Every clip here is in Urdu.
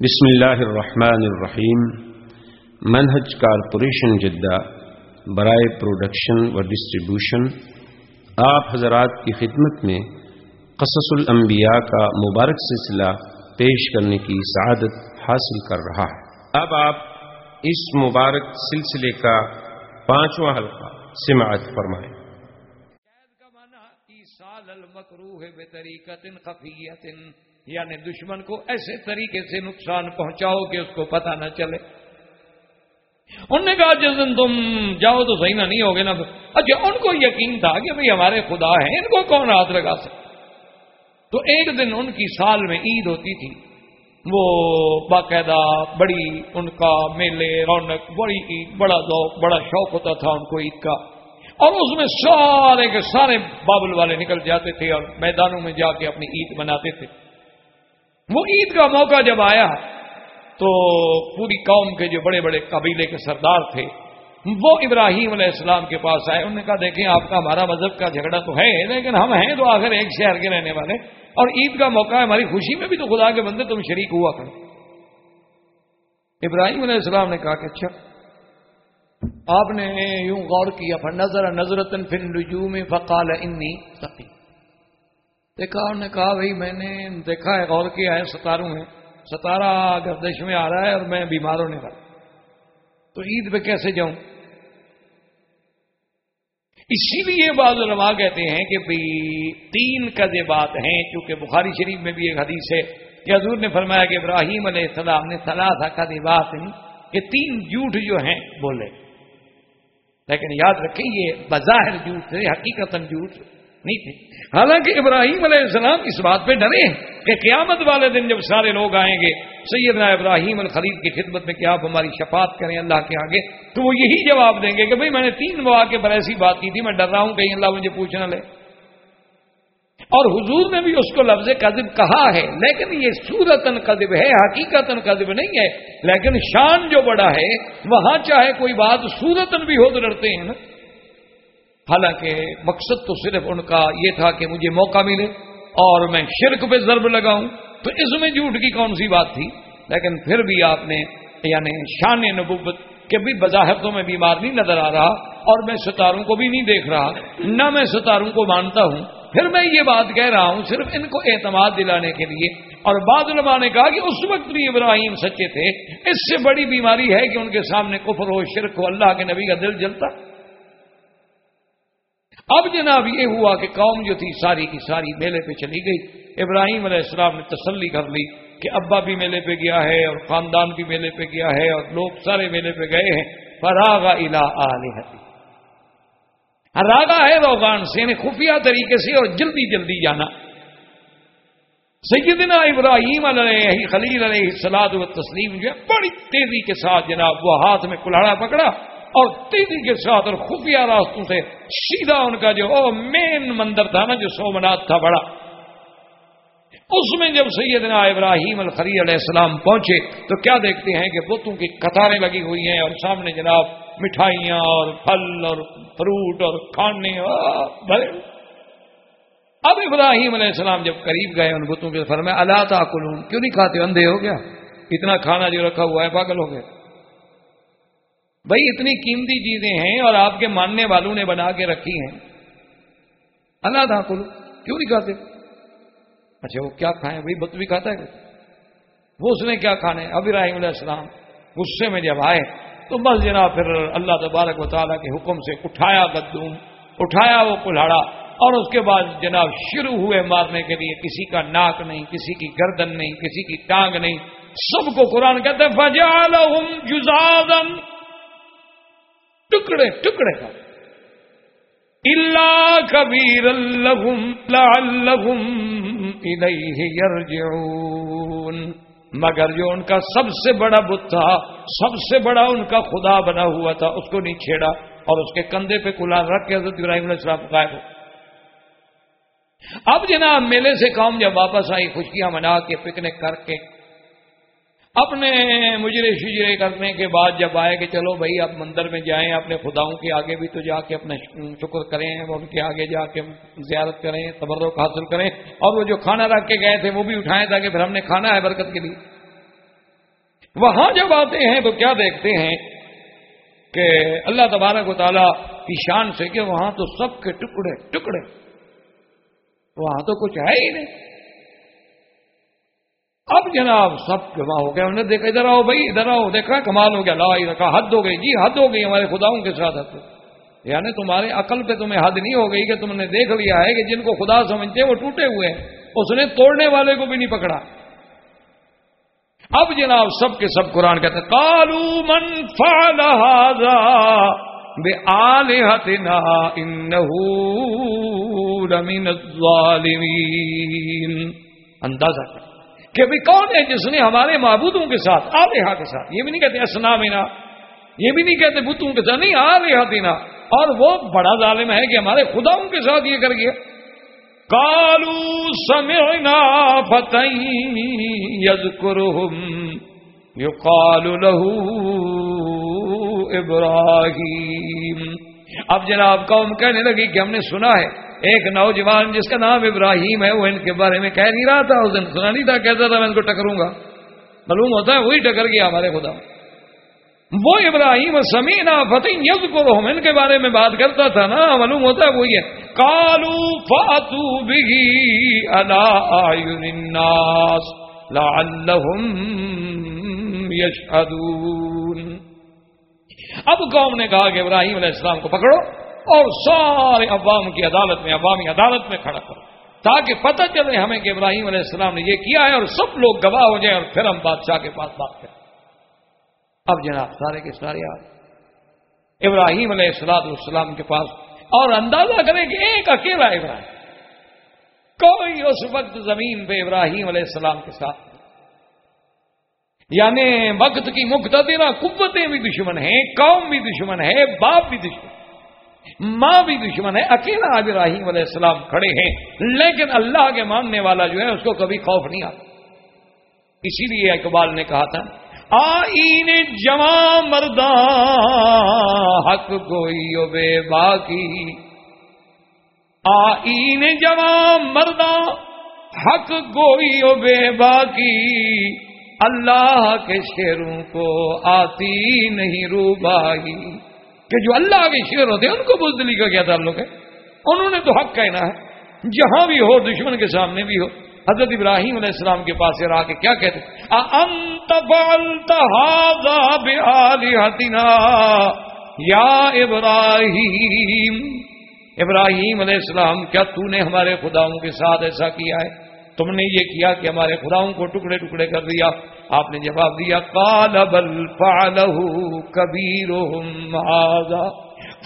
بسم اللہ الرحمن الرحیم۔ منہج کارپوریشن جدہ، برائے پروڈکشن و ڈسٹریبیوشن، آپ حضرات کی خدمت میں قصص الانبیاء کا مبارک سلسلہ پیش کرنے کی سعادت حاصل کر رہا ہے۔ اب آپ اس مبارک سلسلے کا پانچواں حلقہ سماعت فرمائیں۔ یعنی دشمن کو ایسے طریقے سے نقصان پہنچاؤ کہ اس کو پتہ نہ چلے۔ انہوں نے کہا، جس دن تم جاؤ تو صحیح نہ نہیں ہوگے نا۔ اچھا ان کو یقین تھا کہ بھئی ہمارے خدا ہیں، ان کو کون ہاتھ لگا سکتا؟ تو ایک دن ان کی سال میں عید ہوتی تھی۔ وہ باقاعدہ بڑی، ان کا میلے، رونق، بڑی عید، بڑا ذوق، بڑا شوق ہوتا تھا ان کو عید کا۔ اور اس میں سارے کے سارے بابل والے نکل جاتے تھے اور میدانوں میں جا کے اپنی عید مناتے تھے۔ وہ عید کا موقع جب آیا تو پوری قوم کے جو بڑے بڑے قبیلے کے سردار تھے، وہ ابراہیم علیہ السلام کے پاس آئے۔ انہوں نے کہا، دیکھیں، آپ کا ہمارا مذہب کا جھگڑا تو ہے، لیکن ہم ہیں تو آخر ایک شہر کے رہنے والے۔ اور عید کا موقع ہے، ہماری خوشی میں بھی تو خدا کے بندے تم شریک ہوا کرو۔ ابراہیم علیہ السلام نے کہا کہ اچھا آپ نے یوں غور کیا نظر نظرت فن رجوع میں فقال انی سقی دیکھا انہوں نے کہا، بھائی میں نے دیکھا ہے، غور کیا ہے، ستاروں میں ستارہ گردش میں آ رہا ہے اور میں بیمار ہونے والا تو عید پہ کیسے جاؤں؟ اسی لیے بعض علماء کہتے ہیں کہ تین قدے بات ہیں۔ چونکہ بخاری شریف میں بھی ایک حدیث ہے کہ حضور نے فرمایا کہ ابراہیم علیہ السلام نے سلا تھا قدے بات کہ تین جھوٹ جو ہیں، بولے۔ لیکن یاد رکھیں یہ بظاہر جھوٹ تھے حقیقت جھوٹ نہیں تھے۔ حالانکہ ابراہیم علیہ السلام اس بات پہ ڈرے ہیں کہ قیامت والے دن جب سارے لوگ آئیں گے، سیدنا ابراہیم الخلیف کی خدمت میں کیا آپ ہماری شفاعت کریں اللہ کے آگے، تو وہ یہی جواب دیں گے کہ بھئی میں نے تین مواقع پر ایسی بات کی تھی، میں ڈر رہا ہوں، کہیں اللہ مجھے پوچھنا لے۔ اور حضور نے بھی اس کو لفظ قذب کہا ہے، لیکن یہ سورتن قذب ہے حقیقت قذب نہیں ہے، لیکن شان جو بڑا ہے، وہاں چاہے کوئی بات سورتن بھی ہو تو ڈرتے ہیں نا۔ حالانکہ مقصد تو صرف ان کا یہ تھا کہ مجھے موقع ملے اور میں شرک پہ ضرب لگاؤں، تو اس میں جھوٹ کی کون سی بات تھی؟ لیکن پھر بھی آپ نے یعنی شان نبوت کے بھی بظاہر تو میں بیمار نہیں نظر آ رہا اور میں ستاروں کو بھی نہیں دیکھ رہا، نہ میں ستاروں کو مانتا ہوں، پھر میں یہ بات کہہ رہا ہوں صرف ان کو اعتماد دلانے کے لیے۔ اور بعض علماء نے کہا کہ اس وقت بھی ابراہیم سچے تھے، اس سے بڑی بیماری ہے کہ ان کے سامنے کفر ہو، شرک ہو، اللہ کے نبی کا دل جلتا۔ اب جناب یہ ہوا کہ قوم جو تھی ساری کی ساری میلے پہ چلی گئی۔ ابراہیم علیہ السلام نے تسلی کر لی کہ ابا بھی میلے پہ گیا ہے اور خاندان بھی میلے پہ گیا ہے اور لوگ سارے میلے پہ گئے ہیں۔ فراغا الا آلہتی۔ راگا ہے روغان سے یعنی خفیہ طریقے سے اور جلدی جلدی جانا۔ سیدنا ابراہیم علیہ خلیل علیہ سلاد و تسلیم جو ہے، بڑی تیزی کے ساتھ جناب وہ ہاتھ میں کلاڑا پکڑا۔ اور تیزی کے ساتھ اور خفیہ راستوں سے سیدھا ان کا جو او مین مندر تھا نا جو سومنات تھا بڑا، اس میں جب سیدنا ابراہیم الخری علیہ السلام پہنچے تو کیا دیکھتے ہیں کہ بتوں کی قطاریں لگی ہوئی ہیں اور سامنے جناب مٹھائیاں اور پھل اور فروٹ اور کھانے بھرے اب ابراہیم علیہ السلام جب قریب گئے ان بتوں کے سر میں اللہ تعلوم کیوں نہیں کھاتے اندھے ہو گیا، اتنا کھانا جو رکھا ہوا ہے، پاگل ہو گئے۔ بھائی اتنی قیمتی چیزیں ہیں اور آپ کے ماننے والوں نے بنا کے رکھی ہیں۔ اللہ تھا کلو کیوں نہیں کھاتے؟ اچھا وہ کیا کھائیں؟ بھائی بت بھی کھاتا ہے۔ وہ اس نے کیا کھانا ہے؟ ابھی راہیم علیہ السلام غصے میں جب آئے، تو بس جناب، پھر اللہ تبارک و تعالیٰ کے حکم سے اٹھایا بدوم اٹھایا وہ کلاڑا اور اس کے بعد جناب شروع ہوئے مارنے کے لیے۔ کسی کا ناک نہیں، کسی کی گردن نہیں، کسی کی ٹانگ نہیں۔ سب کو قرآن کہتے جزادن ٹکڑے ٹکڑے کا اللہ کبیر مگر جو ان کا سب سے بڑا بت تھا سب سے بڑا ان کا خدا بنا ہوا تھا، اس کو نہیں چھیڑا اور اس کے کندھے پہ کلا رکھ کے حضرت ابراہیم علیہ السلام قائد ہو۔ اب جناب میلے سے قوم جب واپس آئی خوشیاں منا کے، پکنک کر کے اپنے مجرے شجرے کرنے کے بعد جب آئے کہ چلو بھائی اب مندر میں جائیں، اپنے خداؤں کے آگے بھی تو جا کے اپنا شکر کریں ان کے آگے جا کے زیارت کریں، تبرک حاصل کریں۔ اور وہ جو کھانا رکھ کے گئے تھے، وہ بھی اٹھائیں تاکہ پھر ہم نے کھانا ہے برکت کے لیے۔ وہاں جب آتے ہیں تو کیا دیکھتے ہیں کہ اللہ تبارک و تعالیٰ کی شان سے کہ وہاں تو سب کے ٹکڑے ٹکڑے۔ وہاں تو کچھ ہے ہی نہیں۔ اب جناب سب جمع ہو گیا انہوں نے دیکھا، ادھر آؤ بھائی، ادھر آؤ، دیکھا، کمال ہو گیا، لا رکھا حد ہو گئی جی حد ہو گئی، ہمارے خداؤں کے ساتھ حد۔ یعنی تمہارے عقل پہ تمہیں حد نہیں ہو گئی کہ تم نے دیکھ لیا ہے کہ جن کو خدا سمجھتے وہ ٹوٹے ہوئے ہیں، اس نے توڑنے والے کو بھی نہیں پکڑا۔ اب جناب سب کے سب قرآن کہتے کالو من فالحاظا بے آلحتنا انہو لمن الظالمین۔ اندازہ کر کہ بھی کون ہے جس نے ہمارے معبودوں کے ساتھ آلیہ کے ساتھ، یہ بھی نہیں کہتے اسنامنا یہ بھی نہیں کہتے بتوں کے ساتھ، نہیں آلیہ دینا۔ اور وہ بڑا ظالم ہے کہ ہمارے خداؤں کے ساتھ یہ کر گیا۔ کالو سمعنا فتح یذکرہم یقال له ابراہیم اب جناب قوم کہنے لگی کہ ہم نے سنا ہے ایک نوجوان جس کا نام ابراہیم ہے، وہ ان کے بارے میں کہہ نہیں رہا تھا، اس دن سنا نہیں تھا، کہتا تھا میں ان کو ٹکروں گا۔ معلوم ہوتا ہے، وہی ٹکر گیا ہمارے خدا۔ وہ ابراہیم سمینا فتح یز کو ان کے بارے میں بات کرتا تھا نا، معلوم ہوتا ہے، وہی ہے۔ کالو فاتو بگی الناس لعلهم يشهدون اب قوم نے کہا کہ ابراہیم علیہ السلام کو پکڑو۔ اور سارے عوام کی عدالت میں، عوامی عدالت میں کھڑا کرو۔ تاکہ پتہ چلے ہمیں کہ ابراہیم علیہ السلام نے یہ کیا ہے اور سب لوگ گواہ ہو جائیں اور پھر ہم بادشاہ کے پاس بات کریں اب جناب، سارے کے سارے آ ابراہیم علیہ السلام السلام کے پاس اور اندازہ کریں کہ ایک اکیلا ابراہیم۔ کوئی اس وقت زمین پہ ابراہیم علیہ السلام کے ساتھ یعنی وقت کی مقتدرہ قوتیں بھی دشمن ہیں، قوم بھی دشمن ہے باپ بھی دشمن ماں بھی دشمن ہے، اکیلا آج ابراہیم علیہ السلام کھڑے ہیں۔ لیکن اللہ کے ماننے والا جو ہے، اس کو کبھی خوف نہیں آتا۔ اسی لیے اقبال نے کہا تھا، آئین جمع مردہ حق کوئی بے باقی آئین جمع مردہ حق گوئی بے باقی اللہ کے شیروں کو آتی نہیں رو بائی کہ جو اللہ کے شیر ہوتے ہیں، ان کو بزدلی کا کیا تعلق ہے؟ انہوں نے تو حق کہنا ہے۔ جہاں بھی ہو، دشمن کے سامنے بھی ہو۔ حضرت ابراہیم علیہ السلام کے پاس رہا کے کیا کہتے یا ابراہیم۔ ابراہیم علیہ السلام، کیا تو نے ہمارے خداؤں کے ساتھ ایسا کیا ہے؟ تم نے یہ کیا کہ ہمارے خداؤں کو ٹکڑے ٹکڑے کر دیا؟ آپ نے جواب دیا کال بل فالہ کبیر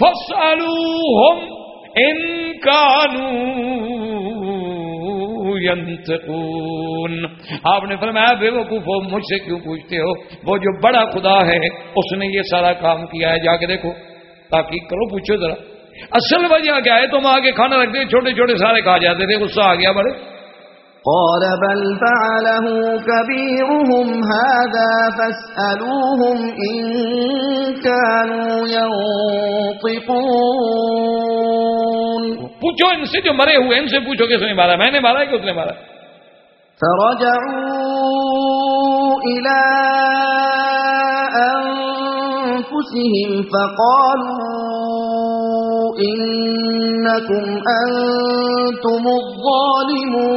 فسالو ان کانو ینتقون آپ نے فرمایا بے وقوف ہو، مجھ سے کیوں پوچھتے ہو؟ وہ جو بڑا خدا ہے، اس نے یہ سارا کام کیا ہے، جا کے دیکھو۔ تاکہ کرو، پوچھو ذرا۔ اصل وجہ کیا ہے؟ تم آگے کھانا رکھتے، چھوٹے چھوٹے سارے کھا جاتے تھے غصہ آ گیا بڑے۔ قال بل فعله كبيرهم هذا فاسألوهم إن كانوا ينطقون. پوچھو ان سے جو مرے ہوئے ان سے پوچھو کس نے مارا میں نے مارا ہے کہ اس نے مارا فرجعوا إلى أنفسهم فقالوا إنكم أنتم الظالمون.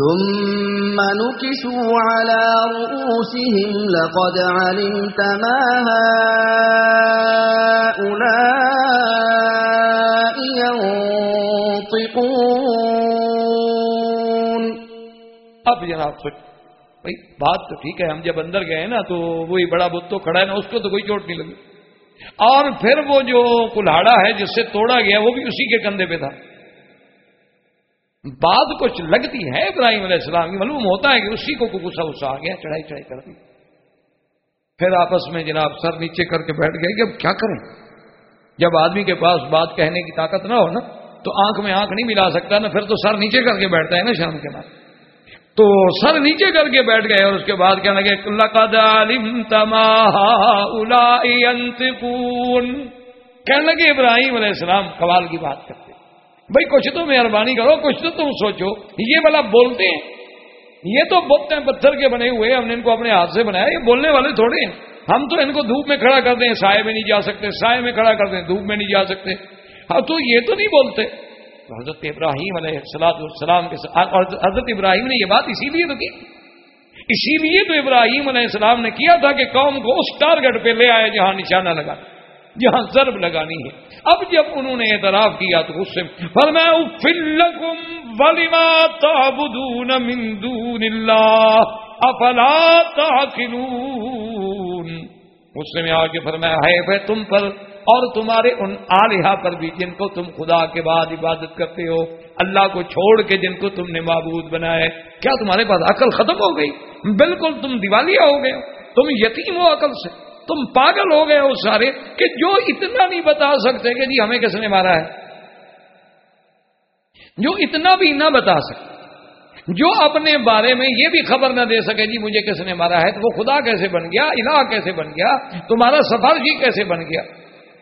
ثم نكسوا على رؤوسهم لقد علمت ما هؤلاء ينطقون. اب جناب سوچ، بھائی بات تو ٹھیک ہے، ہم جب اندر گئے نا تو وہی بڑا بت تو کھڑا ہے نا، اس کو تو کوئی چوٹ نہیں لگی۔ اور پھر وہ جو کلاڑا ہے جس سے توڑا گیا وہ بھی اسی کے کندھے پہ تھا۔ بات کچھ لگتی ہے ابراہیم علیہ السلام کی، معلوم ہوتا ہے کہ اسی کو غصہ غصہ آ گیا، چڑھائی چڑھائی کر دی۔ پھر آپس میں جناب سر نیچے کر کے بیٹھ گئے کہ اب کیا کریں؟ جب آدمی کے پاس بات کہنے کی طاقت نہ ہو نا، تو آنکھ میں آنکھ نہیں ملا سکتا نا پھر تو سر نیچے کر کے بیٹھتا ہے نا شام کے بعد۔ تو سر نیچے کر کے بیٹھ گئے اور اس کے بعد کہنے لگے، لقد علمت ما هؤلاء ينطقون۔ کہنے لگے، ابراہیم علیہ السلام قوال کی بات کرتے بھائی، کچھ تو مہربانی کرو، کچھ تو تم سوچو۔ یہ بلا بولتے ہیں۔ یہ تو بت ہیں، پتھر کے بنے ہوئے ہم نے ان کو اپنے ہاتھ سے بنایا یہ بولنے والے تھوڑے ہیں۔ ہم تو ان کو دھوپ میں کھڑا کر دیں، سائے میں نہیں جا سکتے، سائے میں کھڑا کر دیں، دھوپ میں نہیں جا سکتے۔ ہاں تو یہ تو نہیں بولتے۔ حضرت ابراہیم علیہ السلاط السلام کے ساتھ اور حضرت ابراہیم نے یہ بات اسی لیے تو کی۔ اسی لیے تو ابراہیم علیہ السلام نے کیا تھا کہ قوم کو اس ٹارگٹ پہ لے آئے جہاں نشانہ لگا، جہاں ضرب لگانی ہے۔ اب جب انہوں نے اعتراف کیا تو اس سے اس سے میں آگے فرمایا ہے تم پر اور تمہارے ان آلیہ پر بھی جن کو تم خدا کے بعد عبادت کرتے ہو، اللہ کو چھوڑ کے جن کو تم نے معبود بنایا کیا تمہارے پاس عقل ختم ہو گئی؟ بالکل تم دیوالیہ ہو گئے تم یتیم ہو عقل سے۔ تم پاگل ہو گئے ہو سارے کہ جو اتنا نہیں بتا سکتے کہ جی ہمیں کس نے مارا ہے۔ جو اتنا بھی نہ بتا سکتے جو اپنے بارے میں یہ بھی خبر نہ دے سکے جی مجھے کس نے مارا ہے، تو وہ خدا کیسے بن گیا؟ الہ کیسے بن گیا؟ تمہارا سفر جی کیسے بن گیا؟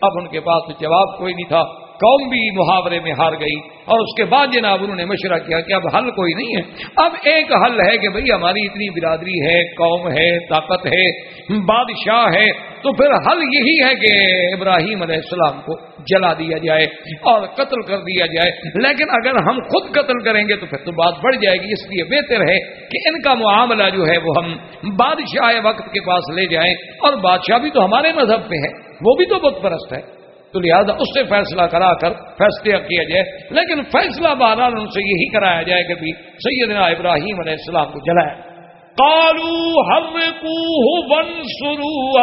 اب ان کے پاس جواب کوئی نہیں تھا۔ قوم بھی محاورے میں ہار گئی اور اس کے بعد جناب انہوں نے مشورہ کیا کہ اب حل کوئی نہیں ہے۔ اب ایک حل ہے کہ بھئی ہماری اتنی برادری ہے، قوم ہے، طاقت ہے، بادشاہ ہے، تو پھر حل یہی ہے کہ ابراہیم علیہ السلام کو جلا دیا جائے اور قتل کر دیا جائے۔ لیکن اگر ہم خود قتل کریں گے تو پھر تو بات بڑھ جائے گی۔ اس لیے بہتر ہے کہ ان کا معاملہ جو ہے وہ ہم بادشاہ وقت کے پاس لے جائیں۔ اور بادشاہ بھی تو ہمارے مذہب پہ ہے وہ بھی تو بت پرست ہے۔ تو لہٰذا اس سے فیصلہ کرا کر فیصلہ کیا جائے۔ لیکن فیصلہ بہرحال ان سے یہی کرایا جائے کہ بھی سیدنا ابراہیم علیہ السلام کو جلائے۔ کالو ہر سرو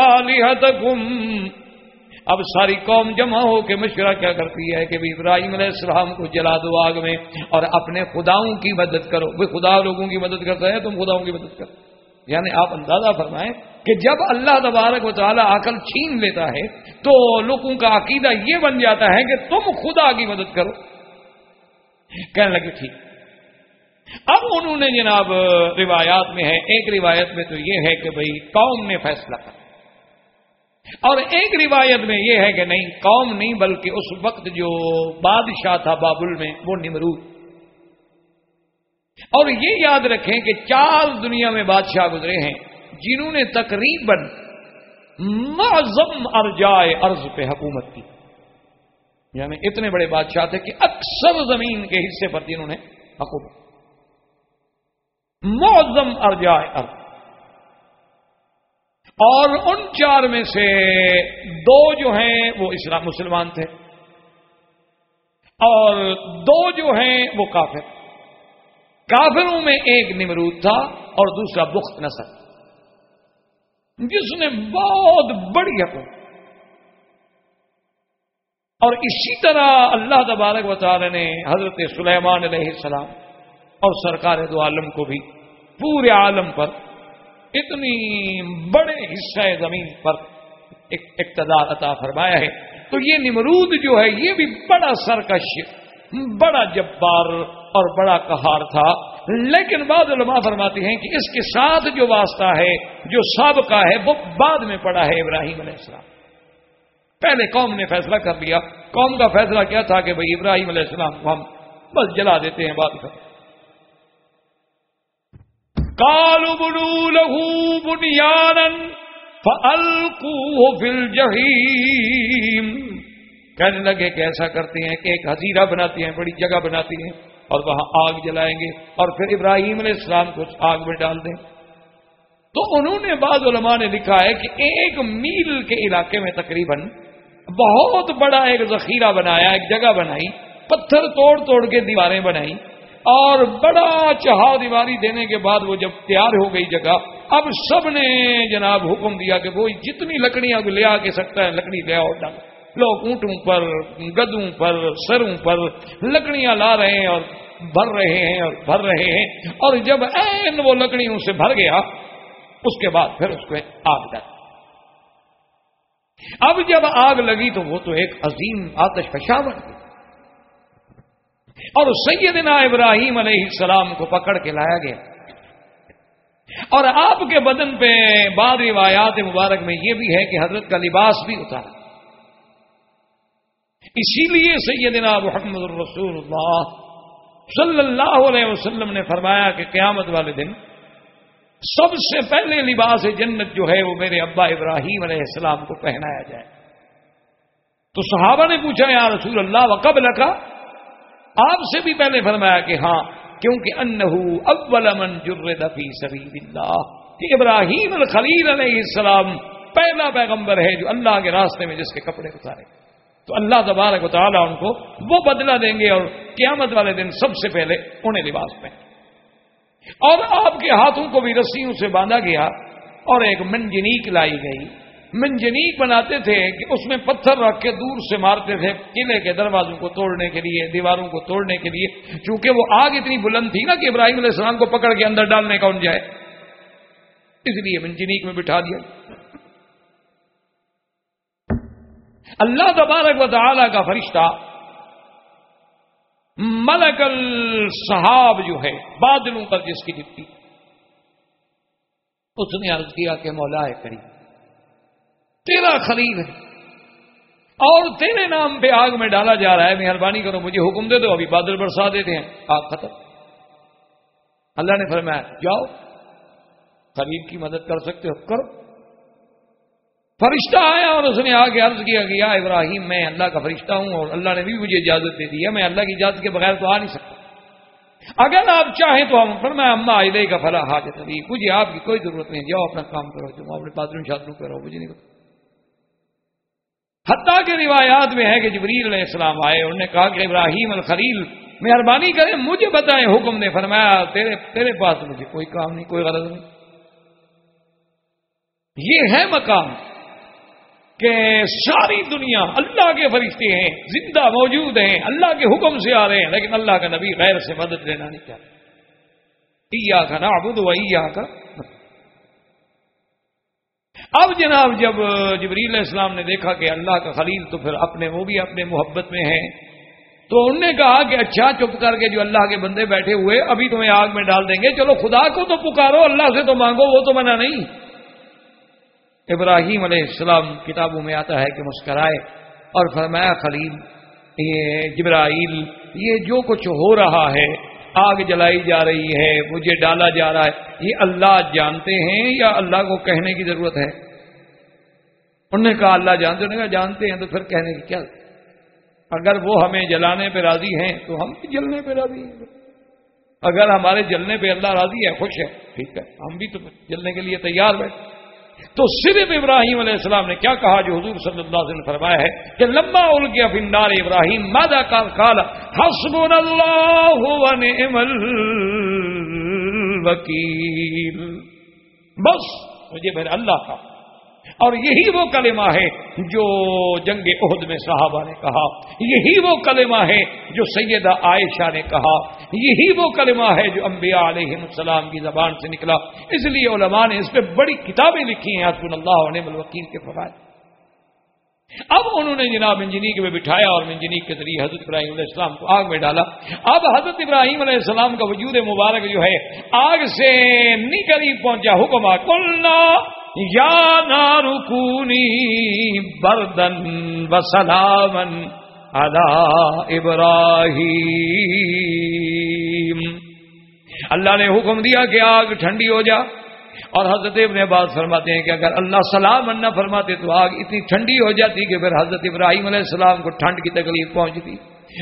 اب ساری قوم جمع ہو کے مشورہ کیا کرتی ہے کہ ابراہیم علیہ السلام کو جلا دو آگ میں اور اپنے خداؤں کی مدد کرو۔ وہ خدا لوگوں کی مدد کرتا ہے تم خداؤں کی مدد کرو یعنی آپ اندازہ فرمائیں کہ جب اللہ تبارک و تعالیٰ عقل چھین لیتا ہے تو لوگوں کا عقیدہ یہ بن جاتا ہے کہ تم خدا کی مدد کرو۔ کہنے لگے، ٹھیک۔ اب انہوں نے جناب روایات میں ہے، ایک روایت میں تو یہ ہے کہ بھائی قوم نے فیصلہ کر۔ اور ایک روایت میں یہ ہے کہ نہیں، قوم نہیں بلکہ اس وقت جو بادشاہ تھا بابل میں، وہ نمرود۔ اور یہ یاد رکھیں کہ چار دنیا میں بادشاہ گزرے ہیں، جنہوں نے تقریباً معظم ارجائے ارض پہ حکومت کی۔ یعنی اتنے بڑے بادشاہ تھے کہ اکثر زمین کے حصے پر جنہوں نے حکومت۔ معظم ارجائے ارض اور ان چار میں سے دو جو ہیں وہ اسلام، مسلمان تھے۔ اور دو جو ہیں وہ کافر۔ کافروں میں ایک نمرود تھا اور دوسرا بخت نسل۔ جس نے بہت بڑی حکومت۔ اور اسی طرح اللہ تبارک و تعالی نے حضرت سلیمان علیہ السلام اور سرکار دو عالم کو بھی پورے عالم پر اتنی بڑے حصہ زمین پر اقتدار عطا فرمایا ہے۔ تو یہ نمرود جو ہے، یہ بھی بڑا سرکش، بڑا جبار اور بڑا کہار تھا۔ لیکن بعض علماء فرماتے ہیں کہ اس کے ساتھ جو واسطہ ہے، جو سابقہ ہے، وہ بعد میں پڑا ہے ابراہیم علیہ السلام۔ پہلے قوم نے فیصلہ کر لیا۔ قوم کا فیصلہ کیا تھا کہ بھائی ابراہیم علیہ السلام کو ہم بس جلا دیتے ہیں بات کر کالو بنو لہو بنیان فل جہیم کہنے لگے کہ ایسا کرتے ہیں کہ ایک حزیرہ بناتے ہیں، بڑی جگہ بناتی ہیں۔ اور وہاں آگ جلائیں گے اور پھر ابراہیم علیہ السلام کو آگ میں ڈال دیں۔ تو انہوں نے بعض علماء نے لکھا ہے کہ ایک میل کے علاقے میں تقریباً بہت بڑا ایک ذخیرہ بنایا، ایک جگہ بنائی، پتھر توڑ توڑ کے دیواریں بنائی اور بڑا چہا دیواری دینے کے بعد وہ جب تیار ہو گئی جگہ، اب سب نے جناب حکم دیا کہ وہ جتنی لکڑیاں لے آ کے سکتا ہے، لکڑی لے آؤ ڈال لوگ اونٹوں پر، گدوں پر، سروں پر لکڑیاں لا رہے ہیں اور بھر رہے ہیں اور بھر رہے ہیں۔ اور جب این وہ لکڑیوں سے بھر گیا، اس کے بعد پھر اس کو آگ ڈال اب جب آگ لگی تو وہ تو ایک عظیم آتش فشا بن گئی اور سیدنا ابراہیم علیہ السلام کو پکڑ کے لایا گیا۔ اور آپ کے بدن پہ بعد روایات مبارک میں یہ بھی ہے کہ حضرت کا لباس بھی اتارا۔ اسی لیے سیدنا محمد الرسول اللہ صلی اللہ علیہ وسلم نے فرمایا کہ قیامت والے دن سب سے پہلے لباس جنت جو ہے وہ میرے ابا ابراہیم علیہ السلام کو پہنایا جائے۔ تو صحابہ نے پوچھا، یا رسول اللہ و کب لکھا آپ سے بھی پہلے فرمایا کہ ہاں کیونکہ انہو اول من جرد فی سبیل اللہ کہ ابراہیم الخلیل علیہ السلام پہلا پیغمبر ہے جو اللہ کے راستے میں جس کے کپڑے اتارے۔ تو اللہ تبارک و تعالیٰ ان کو وہ بدلہ دیں گے اور قیامت والے دن سب سے پہلے انہیں لباس پہن۔ اور آپ کے ہاتھوں کو بھی رسیوں سے باندھا گیا اور ایک منجنیک لائی گئی۔ منجنیک بناتے تھے کہ اس میں پتھر رکھ کے دور سے مارتے تھے قلعے کے دروازوں کو توڑنے کے لیے، دیواروں کو توڑنے کے لیے۔ چونکہ وہ آگ اتنی بلند تھی نا کہ ابراہیم علیہ السلام کو پکڑ کے اندر ڈالنے کا ان جائے۔ اس لیے منجنیک میں بٹھا دیا۔ اللہ تبارک و تعالی کا فرشتہ ملک الصحاب جو ہے، بادلوں پر جس کی ڈپٹی اس نے عرض کیا کہ مولا ہے کری تیرا خرید ہے اور تیرے نام پہ آگ میں ڈالا جا رہا ہے، مہربانی کرو، مجھے حکم دے دو، ابھی بادل برسا دیتے ہیں، آگ ختم۔ اللہ نے فرمایا، جاؤ خرید کی مدد کر سکتے ہو، کرو۔ فرشتہ آیا اور اس نے آ کے عرض کیا کہ یا ابراہیم، میں اللہ کا فرشتہ ہوں اور اللہ نے بھی مجھے اجازت دے دی ہے، میں اللہ کی اجازت کے بغیر تو آ نہیں سکتا۔ اگر آپ چاہیں تو ہم پر میں اما علیہ کا فلاح حاجت ابھی مجھے آپ کی کوئی ضرورت نہیں، جاؤ اپنا کام کرو جو اپنے پادروں شادروں کرو مجھے نہیں پتا۔ حتیٰ کے روایات میں ہے کہ جبریل علیہ السلام آئے، انہوں نے کہا کہ ابراہیم الخلیل، مہربانی کریں، مجھے بتائیں، حکم نے فرمایا، تیرے تیرے پاس مجھے کوئی کام نہیں، کوئی غرض نہیں۔ یہ ہے مقام۔ کہ ساری دنیا اللہ کے فرشتے ہیں، زندہ موجود ہیں، اللہ کے حکم سے آ رہے ہیں، لیکن اللہ کا نبی غیر سے مدد لینا نہیں چاہتا۔ کا نا ابود کا اب جناب جب جبریل علیہ السلام نے دیکھا کہ اللہ کا خلیل تو پھر اپنے وہ بھی اپنے محبت میں ہیں، تو انہوں نے کہا کہ اچھا چپ کر کے جو اللہ کے بندے بیٹھے ہوئے، ابھی تمہیں آگ میں ڈال دیں گے۔ چلو خدا کو تو پکارو، اللہ سے تو مانگو، وہ تو منع نہیں۔ ابراہیم علیہ السلام کتابوں میں آتا ہے کہ مسکرائے اور فرمایا، خلیل، یہ جبرائیل، یہ جو کچھ ہو رہا ہے، آگ جلائی جا رہی ہے، مجھے ڈالا جا رہا ہے، یہ اللہ جانتے ہیں یا اللہ کو کہنے کی ضرورت ہے؟ انہوں نے کہا، اللہ جانتے کہا، جانتے ہیں، تو پھر کہنے کی کیا؟ اگر وہ ہمیں جلانے پہ راضی ہیں، تو ہم بھی جلنے پہ راضی ہیں۔ اگر ہمارے جلنے پہ اللہ راضی ہے، خوش ہے، ٹھیک ہے، ہم بھی تو جلنے کے لیے تیار بیٹھے تو صرف ابراہیم علیہ السلام نے کیا کہا جو حضور صلی اللہ علیہ وسلم فرمایا ہے کہ لمبا ال گیا فنار ابراہیم مادا کال کالا حسب اللہ وکیل بس، مجھے میرے اللہ کا اور یہی وہ کلمہ ہے جو جنگ عہد میں صحابہ نے کہا، یہی وہ کلمہ ہے جو سیدہ عائشہ نے کہا، یہی وہ کلمہ ہے جو انبیاء علیہ السلام کی زبان سے نکلا۔ اس لیے علماء نے اس پہ بڑی کتابیں لکھی ہیں حسب اللہ علیہ الوکیل کے فوائد اب انہوں نے جناب انجینک میں بٹھایا اور انجینک کے ذریعے حضرت ابراہیم علیہ السلام کو آگ میں ڈالا۔ اب حضرت ابراہیم علیہ السلام کا وجود مبارک جو ہے، آگ سے نہیں قریب پہنچا، حکم کلنا یا نارکونی بردن و سلامن ادا ابراہیم۔ اللہ نے حکم دیا کہ آگ ٹھنڈی ہو جا۔ اور حضرت ابن عباس فرماتے ہیں کہ اگر اللہ سلام انا فرماتے تو آگ اتنی ٹھنڈی ہو جاتی کہ پھر حضرت ابراہیم علیہ السلام کو ٹھنڈ کی تکلیف پہنچتی۔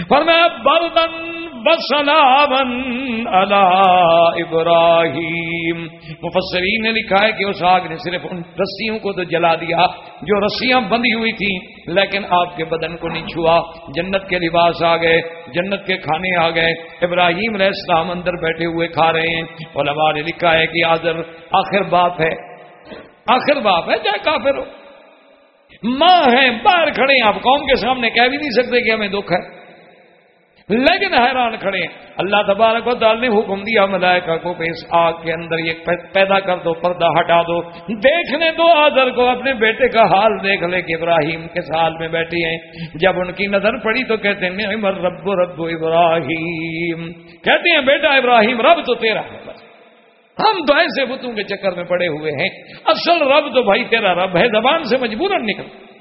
فرمایا، بردن بسلامن اللہ ابراہیم۔ مفسرین نے لکھا ہے کہ اس آگ نے صرف ان رسیوں کو تو جلا دیا، جو رسیاں بندھی ہوئی تھیں، لیکن آپ کے بدن کو نہیں چھوا۔ جنت کے لباس آ گئے، جنت کے کھانے آ گئے۔ ابراہیم علیہ السلام اندر بیٹھے ہوئے کھا رہے ہیں۔ علماء نے لکھا ہے کہ آزر آخر باپ ہے۔ آخر باپ ہے، چاہے کافر ہو۔ ماں ہے، باہر کھڑے ہیں۔ آپ قوم کے سامنے کہہ بھی نہیں سکتے کہ ہمیں دکھ ہے۔ لیکن حیران کھڑے اللہ تبارک و تعالی نے حکم دیا، ملائکہ کو کہ اس آگ کے اندر یہ پیدا کر دو، پردہ ہٹا دو۔ دیکھنے دو آدر کو اپنے بیٹے کا حال دیکھ لے کہ ابراہیم کے سال میں بیٹھی ہیں۔ جب ان کی نظر پڑی تو کہتے ہیں رب رب ابراہیم۔ کہتے ہیں، بیٹا ابراہیم، رب تو تیرا ہے بس۔ ہم تو ایسے بتوں کے چکر میں پڑے ہوئے ہیں۔ اصل رب تو بھائی تیرا رب ہے، زبان سے مجبور نکل۔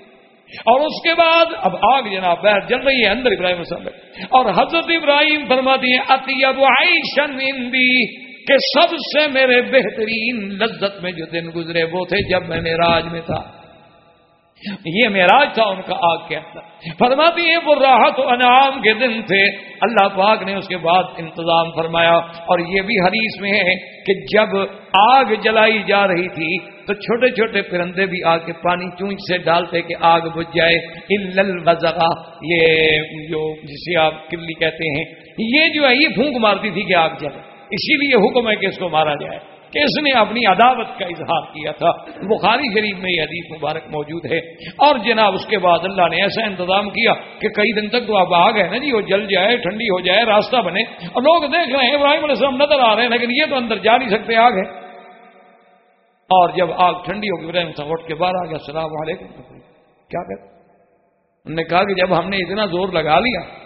اور اس کے بعد، اب آگ جناب بیر جل رہی ہے اندر ابراہیم وسلم اور حضرت ابراہیم فرماتی ہیں، اطیب عائشن اندی کہ سب سے میرے بہترین لذت میں جو دن گزرے وہ تھے جب میں میراج میں تھا۔ یہ معراج تھا ان کا آگ کے اندر۔ فرماتی ہے وہ راحت و انعام کے دن تھے۔ اللہ پاک نے اس کے بعد انتظام فرمایا۔ اور یہ بھی حدیث میں ہے کہ جب آگ جلائی جا رہی تھی، تو چھوٹے چھوٹے پرندے بھی آگ کے پانی چونچ سے ڈالتے کہ آگ بجھ جائے۔ الزا یہ جو جسے آپ کلی کہتے ہیں، یہ جو ہے، یہ پھونک مارتی تھی کہ آگ جلے۔ اسی لیے حکم ہے کہ اس کو مارا جائے۔ کہ اس نے اپنی عداوت کا اظہار کیا تھا۔ بخاری شریف میں یہ حدیث مبارک موجود ہے۔ اور جناب، اس کے بعد اللہ نے ایسا انتظام کیا کہ کئی دن تک تو اب آگ ہے نا جی وہ جل جائے، ٹھنڈی ہو جائے، راستہ بنے۔ اور لوگ دیکھ رہے ہیں، ابراہیم علیہ السلام نظر آ رہے ہیں، لیکن یہ تو اندر جا نہیں سکتے آگ ہے اور جب آگ ٹھنڈی ہوگی، ابراہیم صاحب اٹھ کے باہر آ گیا السلام علیکم۔ کیا کہتے انہوں نے کہا کہ جب ہم نے اتنا زور لگا لیا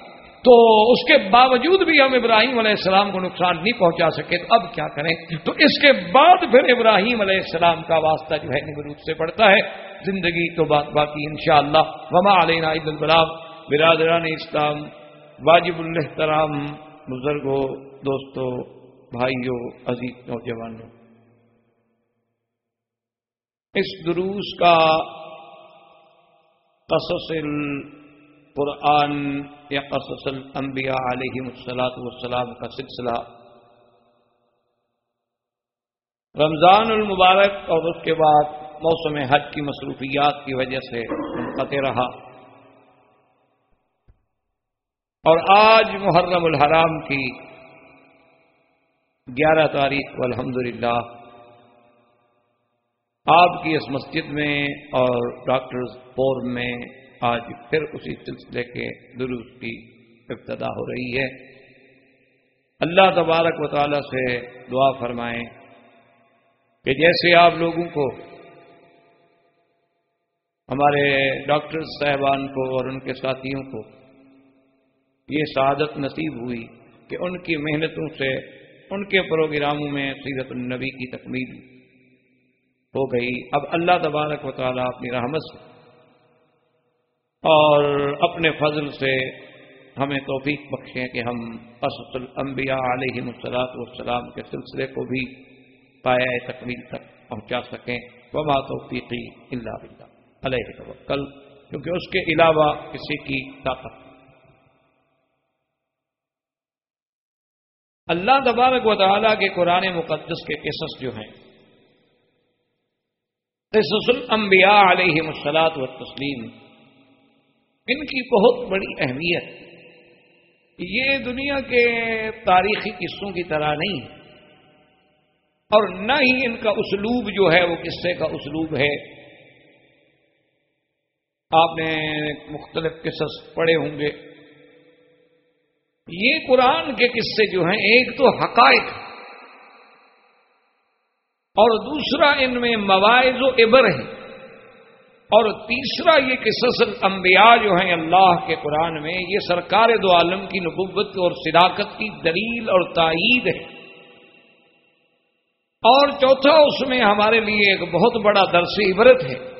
تو اس کے باوجود بھی ہم ابراہیم علیہ السلام کو نقصان نہیں پہنچا سکے، تو اب کیا کریں؟ تو اس کے بعد پھر ابراہیم علیہ السلام کا واسطہ جو ہے نمرود سے پڑتا ہے۔ زندگی تو بات باقی انشاءاللہ۔ وما علینا عید البلام برادران اسلام، واجب الحترام بزرگوں، دوستوں، بھائیوں، عزیز نوجوانوں۔ اس دروس کا قصص قرآن یا قصص الانبیاء علیہ السلاۃ والسلام کا سلسلہ۔ رمضان المبارک اور اس کے بعد موسم حج کی مصروفیات کی وجہ سے منقطع رہا۔ اور آج محرم الحرام کی گیارہ تاریخ الحمد للہ آپ کی اس مسجد میں اور ڈاکٹرز پور میں آج پھر اسی سلسلے کے درست کی ابتدا ہو رہی ہے۔ اللہ تبارک و تعالی سے دعا فرمائیں کہ جیسے آپ لوگوں کو، ہمارے ڈاکٹر صاحبان کو اور ان کے ساتھیوں کو یہ سعادت نصیب ہوئی کہ ان کی محنتوں سے ان کے پروگراموں میں سیرت النبی کی تکمیل ہو گئی۔ اب اللہ تبارک و تعالیٰ اپنی رحمت سے اور اپنے فضل سے ہمیں توفیق بخشیں کہ ہم اسد الانبیاء علیہ مسلاط والسلام کے سلسلے کو بھی پایا تکمیل تک پہنچا سکیں۔ وما توفیقی اللہ بلّہ علیہ توکل۔ کیونکہ اس کے علاوہ کسی کی طاقت اللہ تبارک و تعالیٰ کے قرآن مقدس کے قصص جو ہیں، قصص الانبیاء علیہ مسلاط و تسلیم ان کی بہت بڑی اہمیت یہ دنیا کے تاریخی قصوں کی طرح نہیں اور نہ ہی ان کا اسلوب جو ہے وہ قصے کا اسلوب ہے۔ آپ نے مختلف قصص پڑھے ہوں گے۔ یہ قرآن کے قصے جو ہیں، ایک تو حقائق، اور دوسرا ان میں مواعظ و عبر ہیں۔ اور تیسرا یہ کہ سسل انبیاء جو ہیں اللہ کے قرآن میں، یہ سرکار دو عالم کی نبوت اور صداقت کی دلیل اور تائید ہے۔ اور چوتھا، اس میں ہمارے لیے ایک بہت بڑا درس عبرت ہے۔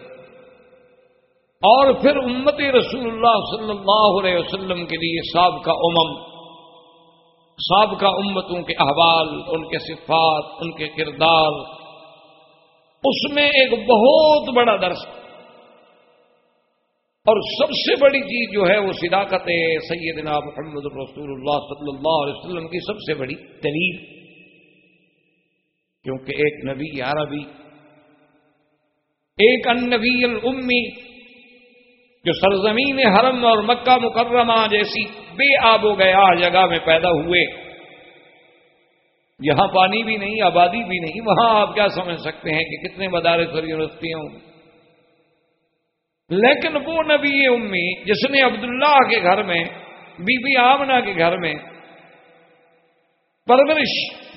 اور پھر امت رسول اللہ صلی اللہ علیہ وسلم کے لیے سابقہ امم سابقہ امتوں کے احوال، ان کے صفات، ان کے کردار، اس میں ایک بہت بڑا درس۔ ہے اور سب سے بڑی چیز جو ہے وہ صداقت سیدنا محمد رسول اللہ صلی اللہ علیہ وسلم کی سب سے بڑی دلیل، کیونکہ ایک نبی عربی، ایک ان نبی الامی جو سرزمین حرم اور مکہ مکرمہ جیسی بے آب و گیا جگہ میں پیدا ہوئے۔ یہاں پانی بھی نہیں، آبادی بھی نہیں، وہاں آپ کیا سمجھ سکتے ہیں کہ کتنے مدارس اور یونیورسٹیاں ہوں۔ گی لیکن وہ نبی امی جس نے عبداللہ کے گھر میں، بی بی آمنا کے گھر میں پرورش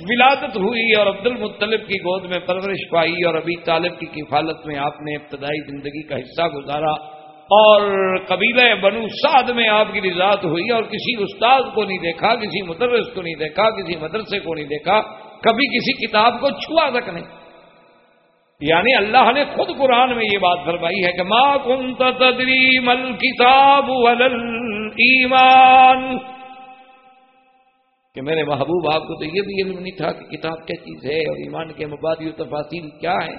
ولادت ہوئی اور عبد المطلب کی گود میں پرورش پائی اور ابھی طالب کی کفالت میں آپ نے ابتدائی زندگی کا حصہ گزارا اور قبیلہ بنو سعد میں آپ کی رضاط ہوئی اور کسی استاد کو نہیں دیکھا، کسی مدرس کو نہیں دیکھا، کسی مدرسے کو نہیں دیکھا، کبھی کسی کتاب کو چھوا تک نہیں۔ یعنی اللہ نے خود قرآن میں یہ بات فرمائی ہے کہ ما کنت تدری مل کتاب ایمان کہ میرے محبوب آپ کو تو یہ بھی علم نہیں تھا کہ کتاب کیا چیز ہے اور ایمان کے مبادی و تفاصیل کیا ہے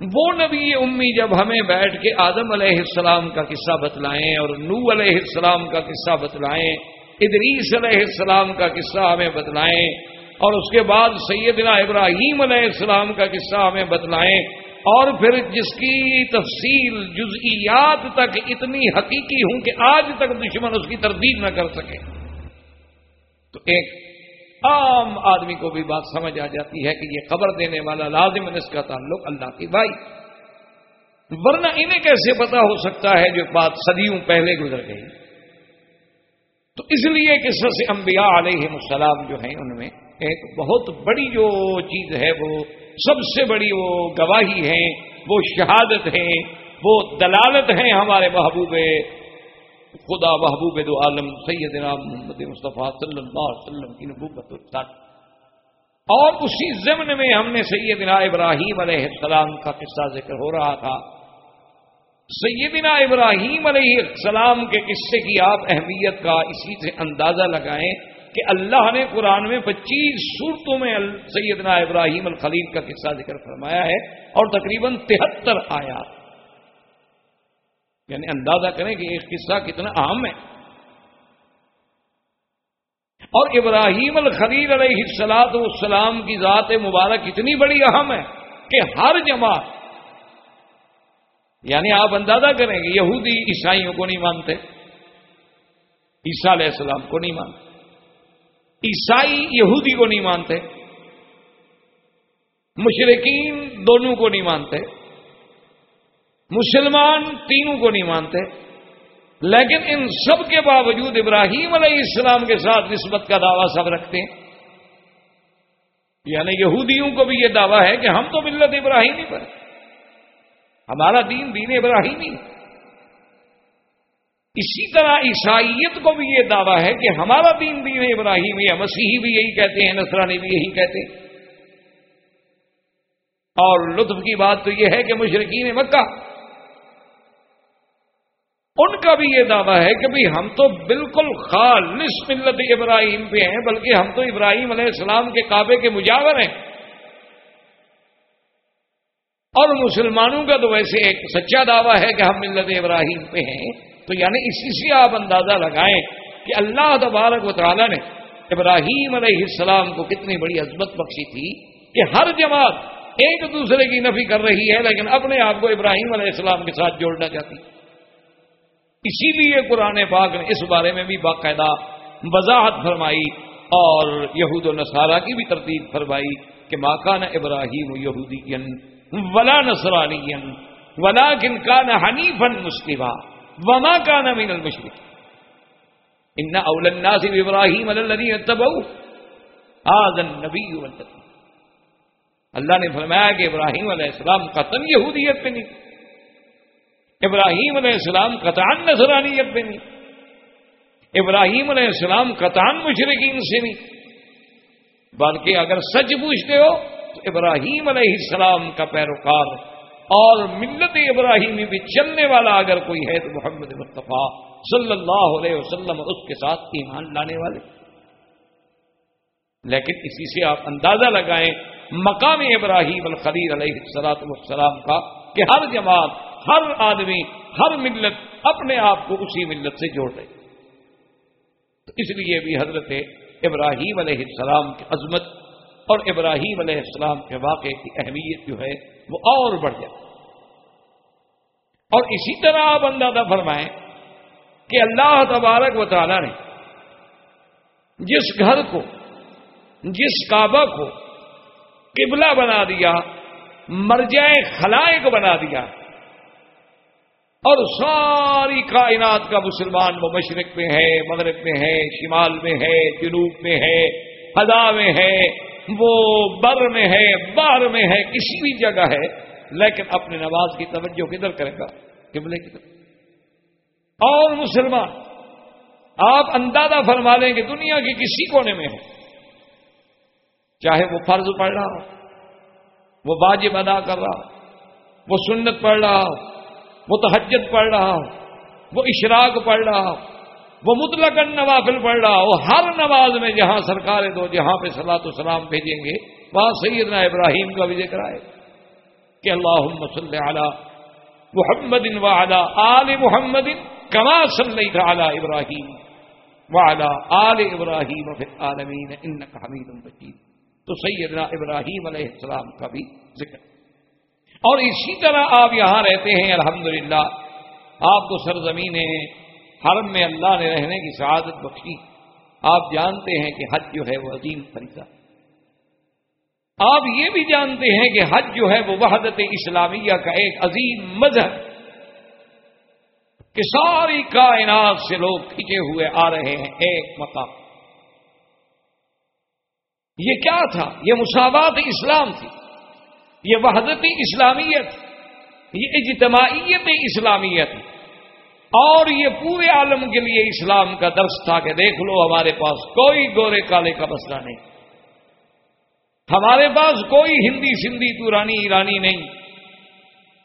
وہ نبی امی جب ہمیں بیٹھ کے آدم علیہ السلام کا قصہ بتلائیں اور نو علیہ السلام کا قصہ بتلائیں، ادریس علیہ السلام کا قصہ ہمیں بتلائیں اور اس کے بعد سیدنا ابراہیم علیہ السلام کا قصہ ہمیں بتلائیں اور پھر جس کی تفصیل جزئیات تک اتنی حقیقی ہوں کہ آج تک دشمن اس کی تردید نہ کر سکے۔ تو ایک عام آدمی کو بھی بات سمجھ آ جاتی ہے کہ یہ خبر دینے والا لازم اس کا تعلق اللہ کی بھائی۔ ورنہ انہیں کیسے پتا ہو سکتا ہے جو بات صدیوں پہلے گزر گئی۔ تو اس لیے کہ سس انبیاء علیہ السلام جو ہیں ان میں ایک بہت بڑی جو چیز ہے، وہ سب سے بڑی وہ گواہی ہے، وہ شہادت ہے، وہ دلالت ہے ہمارے محبوب خدا محبوب دو عالم سیدنا محمد مصطفیٰ صلی اللہ علیہ وسلم کی نبوت اور اسی ضمن میں ہم نے سیدنا ابراہیم علیہ السلام کا قصہ ذکر ہو رہا تھا۔ سیدنا ابراہیم علیہ السلام کے قصے کی آپ اہمیت کا اسی سے اندازہ لگائیں۔ کہ اللہ نے قرآن میں پچیس صورتوں میں سیدنا ابراہیم الخلیل کا قصہ ذکر فرمایا ہے اور تقریباً تہتر آیا یعنی اندازہ کریں کہ یہ قصہ کتنا اہم ہے۔ اور ابراہیم الخلیل علیہ السلاط والسلام کی ذات مبارک اتنی بڑی اہم ہے کہ ہر جماعت یعنی آپ اندازہ کریں گے یہودی عیسائیوں کو نہیں مانتے، عیسیٰ علیہ السلام کو نہیں مانتے۔ عیسائی یہودی کو نہیں مانتے، مشرقین دونوں کو نہیں مانتے، مسلمان تینوں کو نہیں مانتے، لیکن ان سب کے باوجود ابراہیم علیہ السلام کے ساتھ نسبت کا دعویٰ سب رکھتے ہیں۔ یعنی یہودیوں کو بھی یہ دعویٰ ہے کہ ہم تو ملت ابراہیمی پر ہمارا دین دین ابراہیمی ہے۔ اسی طرح عیسائیت کو بھی یہ دعویٰ ہے کہ ہمارا دین دین ابراہیم یا مسیحی بھی یہی کہتے ہیں، نصرانی بھی یہی کہتے ہیں۔ اور لطف کی بات تو یہ ہے کہ مشرقین مکہ، ان کا بھی یہ دعویٰ ہے کہ بھائی ہم تو بالکل خالص ملت ابراہیم پہ ہیں، بلکہ ہم تو ابراہیم علیہ السلام کے کعبے کے مجاور ہیں۔ اور مسلمانوں کا تو ویسے ایک سچا دعویٰ ہے کہ ہم ملت ابراہیم پہ ہیں۔ تو یعنی اسی سے آپ اندازہ لگائیں کہ اللہ تبارک و تعالیٰ نے ابراہیم علیہ السلام کو کتنی بڑی عظمت بخشی تھی کہ ہر جماعت ایک دوسرے کی نفی کر رہی ہے، لیکن اپنے آپ کو ابراہیم علیہ السلام کے ساتھ جوڑنا چاہتی۔ اسی لیے قرآن پاک نے اس بارے میں بھی باقاعدہ وضاحت فرمائی اور یہود و نصارہ کی بھی ترتیب فرمائی کہ ماکان ابراہیم یہودی ولا نسرانی ولا کن کا نہ فن مسلمہ وما کا نمین المشرق ان اول الناس ابراہیم الذین اتبعوا هذا النبی والذین اللہ نے فرمایا کہ ابراہیم علیہ السلام قطن یہودیت پہ نہیں. ابراہیم علیہ السلام قطان نصرانیت پہ نہیں. ابراہیم علیہ السلام قطان مشرقین سے نہیں. بلکہ اگر سچ پوچھتے ہو تو ابراہیم علیہ السلام کا پیروکار اور ملت ابراہیمی بھی چلنے والا اگر کوئی ہے تو محمد مصطفیٰ صلی اللہ علیہ وسلم اس کے ساتھ ایمان لانے والے۔ لیکن اسی سے آپ اندازہ لگائیں، مقام ابراہیم الخلیل علیہ السلاط والسلام کا کہ ہر جماعت، ہر آدمی، ہر ملت اپنے آپ کو اسی ملت سے جوڑ رہے تو اس لیے بھی حضرت ابراہیم علیہ السلام کی عظمت اور ابراہیم علیہ السلام کے واقعے کی اہمیت جو ہے وہ اور بڑھ جائے۔ اور اسی طرح آپ اندازہ فرمائیں کہ اللہ تبارک و تعالی نے جس گھر کو، جس کعبہ کو قبلہ بنا دیا مرجائے خلائق بنا دیا، اور ساری کائنات کا مسلمان وہ مشرق میں ہے، مغرب میں ہے، شمال میں ہے، جنوب میں ہے ہدا میں ہے وہ بر میں ہے، باہر میں ہے، کسی بھی جگہ ہے، لیکن اپنے نماز کی توجہ کدھر کرے گا؟ قبلے کی طرف۔ اور مسلمان، آپ اندازہ فرما لیں کہ دنیا کے کسی کونے میں ہو، چاہے وہ فرض پڑھ رہا ہو، وہ واجب ادا کر رہا ہو، وہ سنت پڑھ رہا ہو، وہ تحجد پڑھ رہا ہو، وہ اشراق پڑھ رہا ہو وہ مطلق نوافل پڑھ رہا ہو، ہر نماز میں جہاں سرکار دو، جہاں پہ سلاۃ السلام بھیجیں گے، وہاں سیدنا ابراہیم کا بھی ذکر آئے کہ اللہ صلی علی محمد وعلا آل محمد کما صلی علی ابراہیم وعلا آل ابراہیم فی العالمین حمید مجید۔ تو سیدنا ابراہیم علیہ السلام کا بھی ذکر۔ اور اسی طرح آپ یہاں رہتے ہیں، الحمدللہ، آپ کو سرزمین حرم میں اللہ نے رہنے کی سعادت بخشی۔ آپ جانتے ہیں کہ حج جو ہے وہ عظیم فریضہ آپ یہ بھی جانتے ہیں کہ حج جو ہے وہ وحدت اسلامیہ کا ایک عظیم مذہب کہ ساری کائنات سے لوگ کھینچے ہوئے آ رہے ہیں ایک مقام۔ یہ کیا تھا؟ یہ مساوات اسلام تھی۔ یہ وحدت اسلامیت۔ یہ اجتماعیت اسلامیت۔ اور یہ پورے عالم کے لیے اسلام کا درس تھا کہ دیکھ لو ہمارے پاس کوئی گورے کالے کا مسئلہ نہیں۔ ہمارے پاس کوئی ہندی سندھی پورانی ایرانی نہیں۔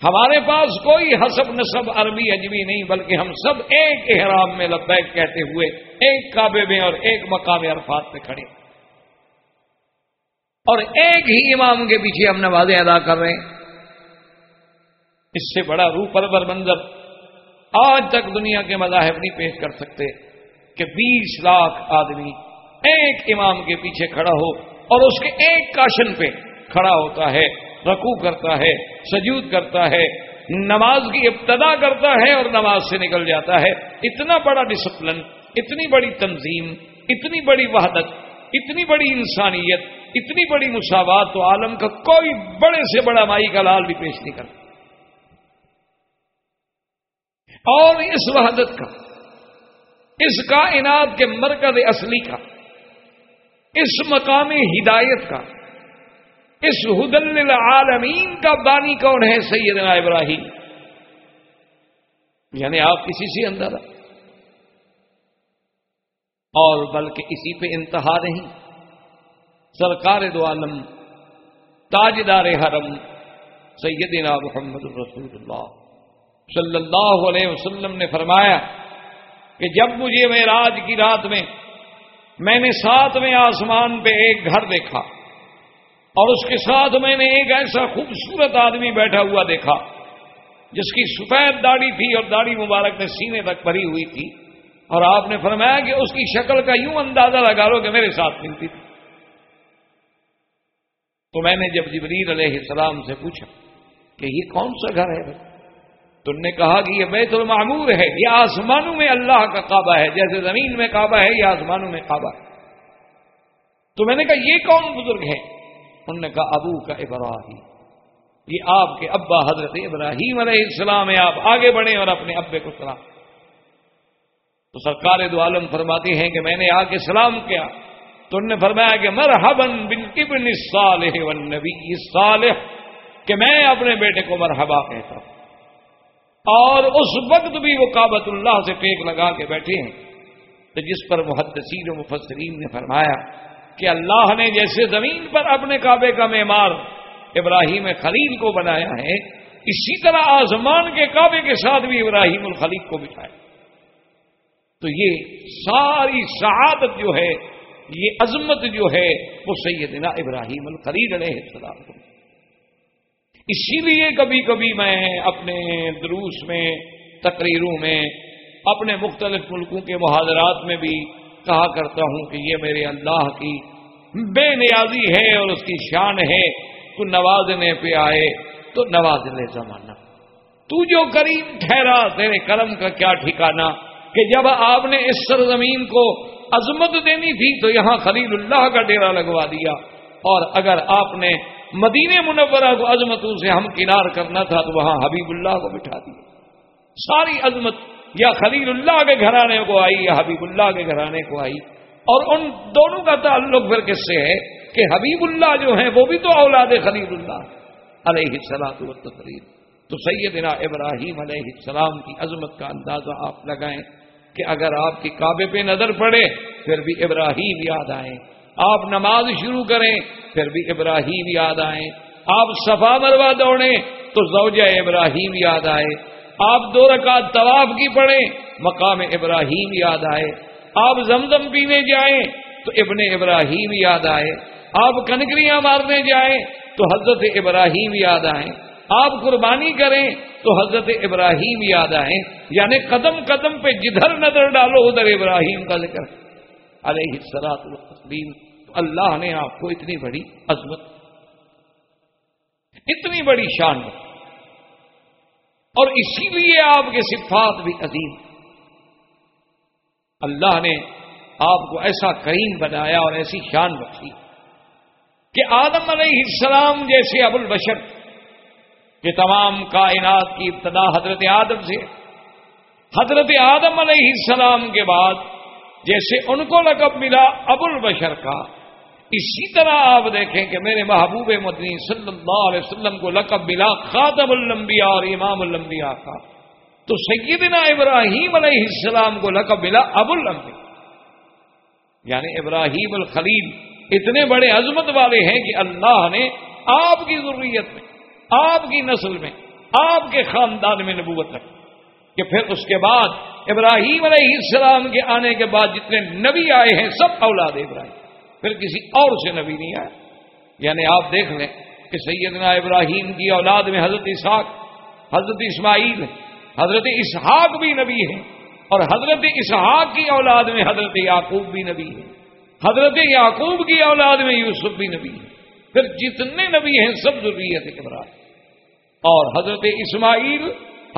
ہمارے پاس کوئی حسب نصب عربی اجمی نہیں، بلکہ ہم سب ایک احرام میں لبیک کہتے ہوئے ایک کعبے میں اور ایک مقام عرفات پہ کھڑے۔ اور ایک ہی امام کے پیچھے ہم نمازیں ادا کر رہے ہیں۔ اس سے بڑا روح پرور منظر۔ آج تک دنیا کے مذاہب نہیں پیش کر سکتے کہ بیس لاکھ آدمی ایک امام کے پیچھے کھڑا ہو اور اس کے ایک کاشن پہ کھڑا ہوتا ہے رکو کرتا ہے، سجود کرتا ہے، نماز کی ابتدا کرتا ہے اور نماز سے نکل جاتا ہے۔ اتنا بڑا ڈسپلن اتنی بڑی تنظیم، اتنی بڑی وحدت، اتنی بڑی انسانیت، اتنی بڑی مساوات تو عالم کا کوئی بڑے سے بڑا مائی کا لال بھی پیش نہیں کرتا۔ اور اس وحدت کا، اس کائنات کے مرکز اصلی کا، اس مقام ہدایت کا، اس حدل العالمین کا بانی کون ہے سیدنا ابراہیم؟ یعنی آپ کسی سے اندر اور بلکہ اسی پہ انتہا نہیں۔ سرکار دو عالم، تاجدار حرم، سیدنا محمد رسول اللہ۔ صلی اللہ علیہ وسلم نے فرمایا کہ جب مجھے میں کی رات میں میں نے ساتویں آسمان پہ ایک گھر دیکھا اور اس کے ساتھ میں نے ایک ایسا خوبصورت آدمی بیٹھا ہوا دیکھا جس کی سفید داڑھی تھی اور داڑھی مبارک میں سینے تک بھری ہوئی تھی اور آپ نے فرمایا کہ اس کی شکل کا یوں اندازہ لگا لو کہ میرے ساتھ ملتی تھی۔ تو میں نے جب جبریل علیہ السلام سے پوچھا کہ یہ کون سا گھر ہے تم نے کہا کہ یہ بیت المعمور ہے، یہ آسمانوں میں اللہ کا کعبہ ہے، جیسے زمین میں کعبہ ہے، یہ آسمانوں میں کعبہ ہے۔ تو میں نے کہا، یہ کون بزرگ ہے انہوں نے کہا، ابو کا ابراہیم۔ یہ آپ کے ابا حضرت ابراہیم علیہ السلام ہے آپ آگے بڑھیں اور اپنے ابے کو سلام۔ تو سرکار دو عالم فرماتے ہیں کہ میں نے آ کے سلام کیا۔ تو انہوں نے فرمایا کہ مرحبن بن ابن صالح والنبی صالح کہ میں اپنے بیٹے کو مرحبا کہتا ہوں۔ اور اس وقت بھی وہ کابت اللہ سے ٹیک لگا کے بیٹھے ہیں۔ تو جس پر محدثین و مفسرین نے فرمایا کہ اللہ نے جیسے زمین پر اپنے کعبے کا معمار ابراہیم خلیل کو بنایا ہے، اسی طرح آسمان کے کعبے کے ساتھ بھی ابراہیم الخلیق کو بٹھایا۔ تو یہ ساری شہادت جو ہے، یہ عظمت جو ہے، وہ سیدنا ابراہیم الخلیل علیہ السلام کو۔ اسی لیے کبھی کبھی میں اپنے دروس میں، تقریروں میں، اپنے مختلف ملکوں کے محاذرات میں بھی کہا کرتا ہوں کہ یہ میرے اللہ کی بے نیازی ہے اور اس کی شان ہے۔ تو نوازنے پہ آئے، تو نواز لے زمانہ۔ تو جو کریم ٹھہرا، تیرے کرم کا کیا ٹھکانا کہ جب آپ نے اس سرزمین کو عظمت دینی تھی، تو یہاں خلیل اللہ کا ڈیرا لگوا دیا۔ اور اگر آپ نے مدینہ منورہ کو عظمتوں سے ہم کنار کرنا تھا تو وہاں حبیب اللہ کو بٹھا دیا۔ ساری عظمت، یا خلیل اللہ کے گھرانے کو آئی، یا حبیب اللہ کے گھرانے کو آئی۔ اور ان دونوں کا تعلق پھر کس سے ہے؟ کہ حبیب اللہ جو ہیں، وہ بھی تو اولاد خلیل اللہ علیہ السلام و تقریب تو سیدنا ابراہیم علیہ السلام کی عظمت کا اندازہ آپ لگائیں کہ اگر آپ کی کعبے پہ نظر پڑے، پھر بھی ابراہیم یاد آئیں۔ آپ نماز شروع کریں، پھر بھی ابراہیم یاد آئیں۔ آپ صفا مروا دوڑیں، تو زوجہ ابراہیم یاد آئے۔ آپ دو رکعت طواف کی پڑھیں، مقام ابراہیم یاد آئے۔ آپ زمزم پینے جائیں، تو ابن ابراہیم یاد آئے۔ آپ کنکریاں مارنے جائیں، تو حضرت ابراہیم یاد آئیں۔ آپ قربانی کریں، تو حضرت ابراہیم یاد آئیں۔ یعنی قدم قدم پہ جدھر نظر ڈالو، ادھر ابراہیم کا ذکر۔ علیہ سرات التسلیم تو اللہ نے آپ کو اتنی بڑی عظمت اتنی بڑی شان اور اسی لیے آپ کے صفات بھی عظیم۔ اللہ نے آپ کو ایسا کریم بنایا اور ایسی شان بخشی کہ آدم علیہ السلام جیسے ابو البشر کہ تمام کائنات کی ابتدا حضرت آدم سے، حضرت آدم علیہ السلام کے بعد جیسے ان کو لقب ملا ابو البشر کا۔ اسی طرح آپ دیکھیں کہ میرے محبوب مدنی صلی اللہ علیہ وسلم کو لقب ملا خاتم الانبیاء اور امام الانبیاء کا۔ تو سیدنا ابراہیم علیہ السلام کو لقب ملا ابو الانبیاء یعنی ابراہیم الخلیل۔ اتنے بڑے عظمت والے ہیں کہ اللہ نے آپ کی ضروریت میں، آپ کی نسل میں، آپ کے خاندان میں نبوت رکھی۔ کہ پھر اس کے بعد ابراہیم علیہ السلام کے آنے کے بعد جتنے نبی آئے ہیں، سب اولاد ابراہیم۔ پھر کسی اور سے نبی نہیں آیا یعنی آپ دیکھ لیں کہ سیدنا ابراہیم کی اولاد میں حضرت اسحاق، حضرت اسماعیل، حضرت اسحاق بھی نبی ہیں اور حضرت اسحاق کی اولاد میں حضرت یعقوب بھی نبی ہے حضرت یعقوب کی اولاد میں یوسف بھی نبی ہے پھر جتنے نبی ہیں، سب ضروریت ابراہیم۔ اور حضرت اسماعیل،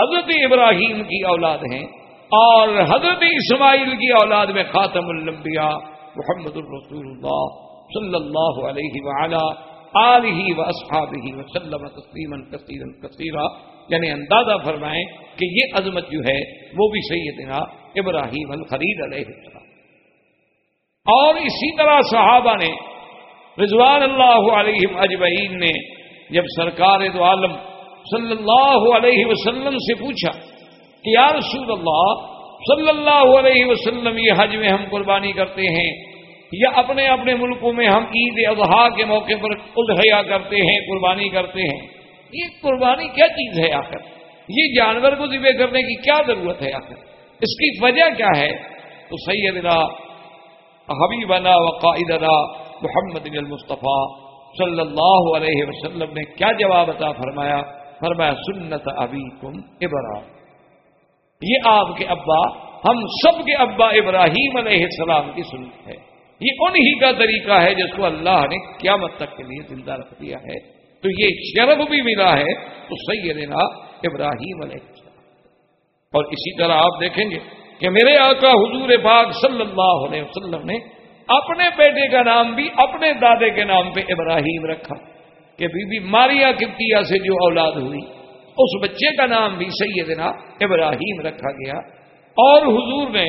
حضرت ابراہیم کی اولاد ہیں۔ اور حضرت اسماعیل کی اولاد میں خاتم الانبیاء محمد الرسول اللہ صلی اللہ علیہ وعلا آلہ و اصحابہ وسلم تسلیما کثیرا کثیرا۔ یعنی اندازہ فرمائیں کہ یہ عظمت جو ہے وہ بھی سیدنا ابراہیم الخلید علیہ السلام۔ اور اسی طرح صحابہ نے رضوان اللہ علیہ اجمعین نے جب سرکار دو عالم صلی اللہ علیہ وسلم سے پوچھا کہ یا رسول اللہ، صلی اللہ علیہ وسلم، یہ حج میں ہم قربانی کرتے ہیں، یا اپنے اپنے ملکوں میں ہم عید اضحیٰ کے موقع پر اضحیہ کرتے ہیں، قربانی کرتے ہیں۔ یہ قربانی کیا چیز ہے آخر؟ یہ جانور کو ذبح کرنے کی کیا ضرورت ہے آخر؟ اس کی وجہ کیا ہے؟ تو سیدنا، حبیبنا وقائدنا محمد المصطفیٰ صلی اللہ علیہ وسلم نے کیا جواب عطا فرمایا؟ فرمایا، سنت ابھی کم ابرا یہ آپ کے ابا، ہم سب کے ابا ابراہیم علیہ السلام کی سنت ہے۔ یہ انہی کا طریقہ ہے جس کو اللہ نے قیامت تک کے لیے زندہ رکھ دیا ہے۔ تو یہ شرف بھی ملا ہے تو سیدنا ابراہیم علیہ السلام۔ اور اسی طرح آپ دیکھیں گے کہ میرے آقا حضور پاک صلی اللہ علیہ وسلم نے اپنے بیٹے کا نام بھی اپنے دادے کے نام پہ ابراہیم رکھا کہ بی بی ماریا کپتیا سے جو اولاد ہوئی۔ اس بچے کا نام بھی سیدنا ابراہیم رکھا گیا۔ اور حضور نے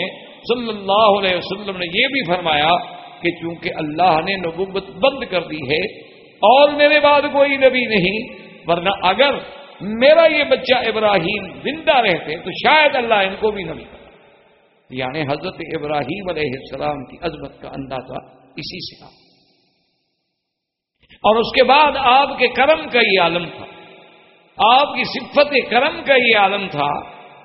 صلی اللہ علیہ وسلم نے یہ بھی فرمایا کہ چونکہ اللہ نے نبوت بند کر دی ہے اور میرے بعد کوئی نبی نہیں، ورنہ اگر میرا یہ بچہ ابراہیم زندہ رہتے تو شاید اللہ ان کو بھی نبی کر یعنی حضرت ابراہیم علیہ السلام کی عظمت کا اندازہ اسی سے آ اور اس کے بعد آپ کے کرم کا یہ عالم تھا۔ آپ کی صفت کرم کا یہ عالم تھا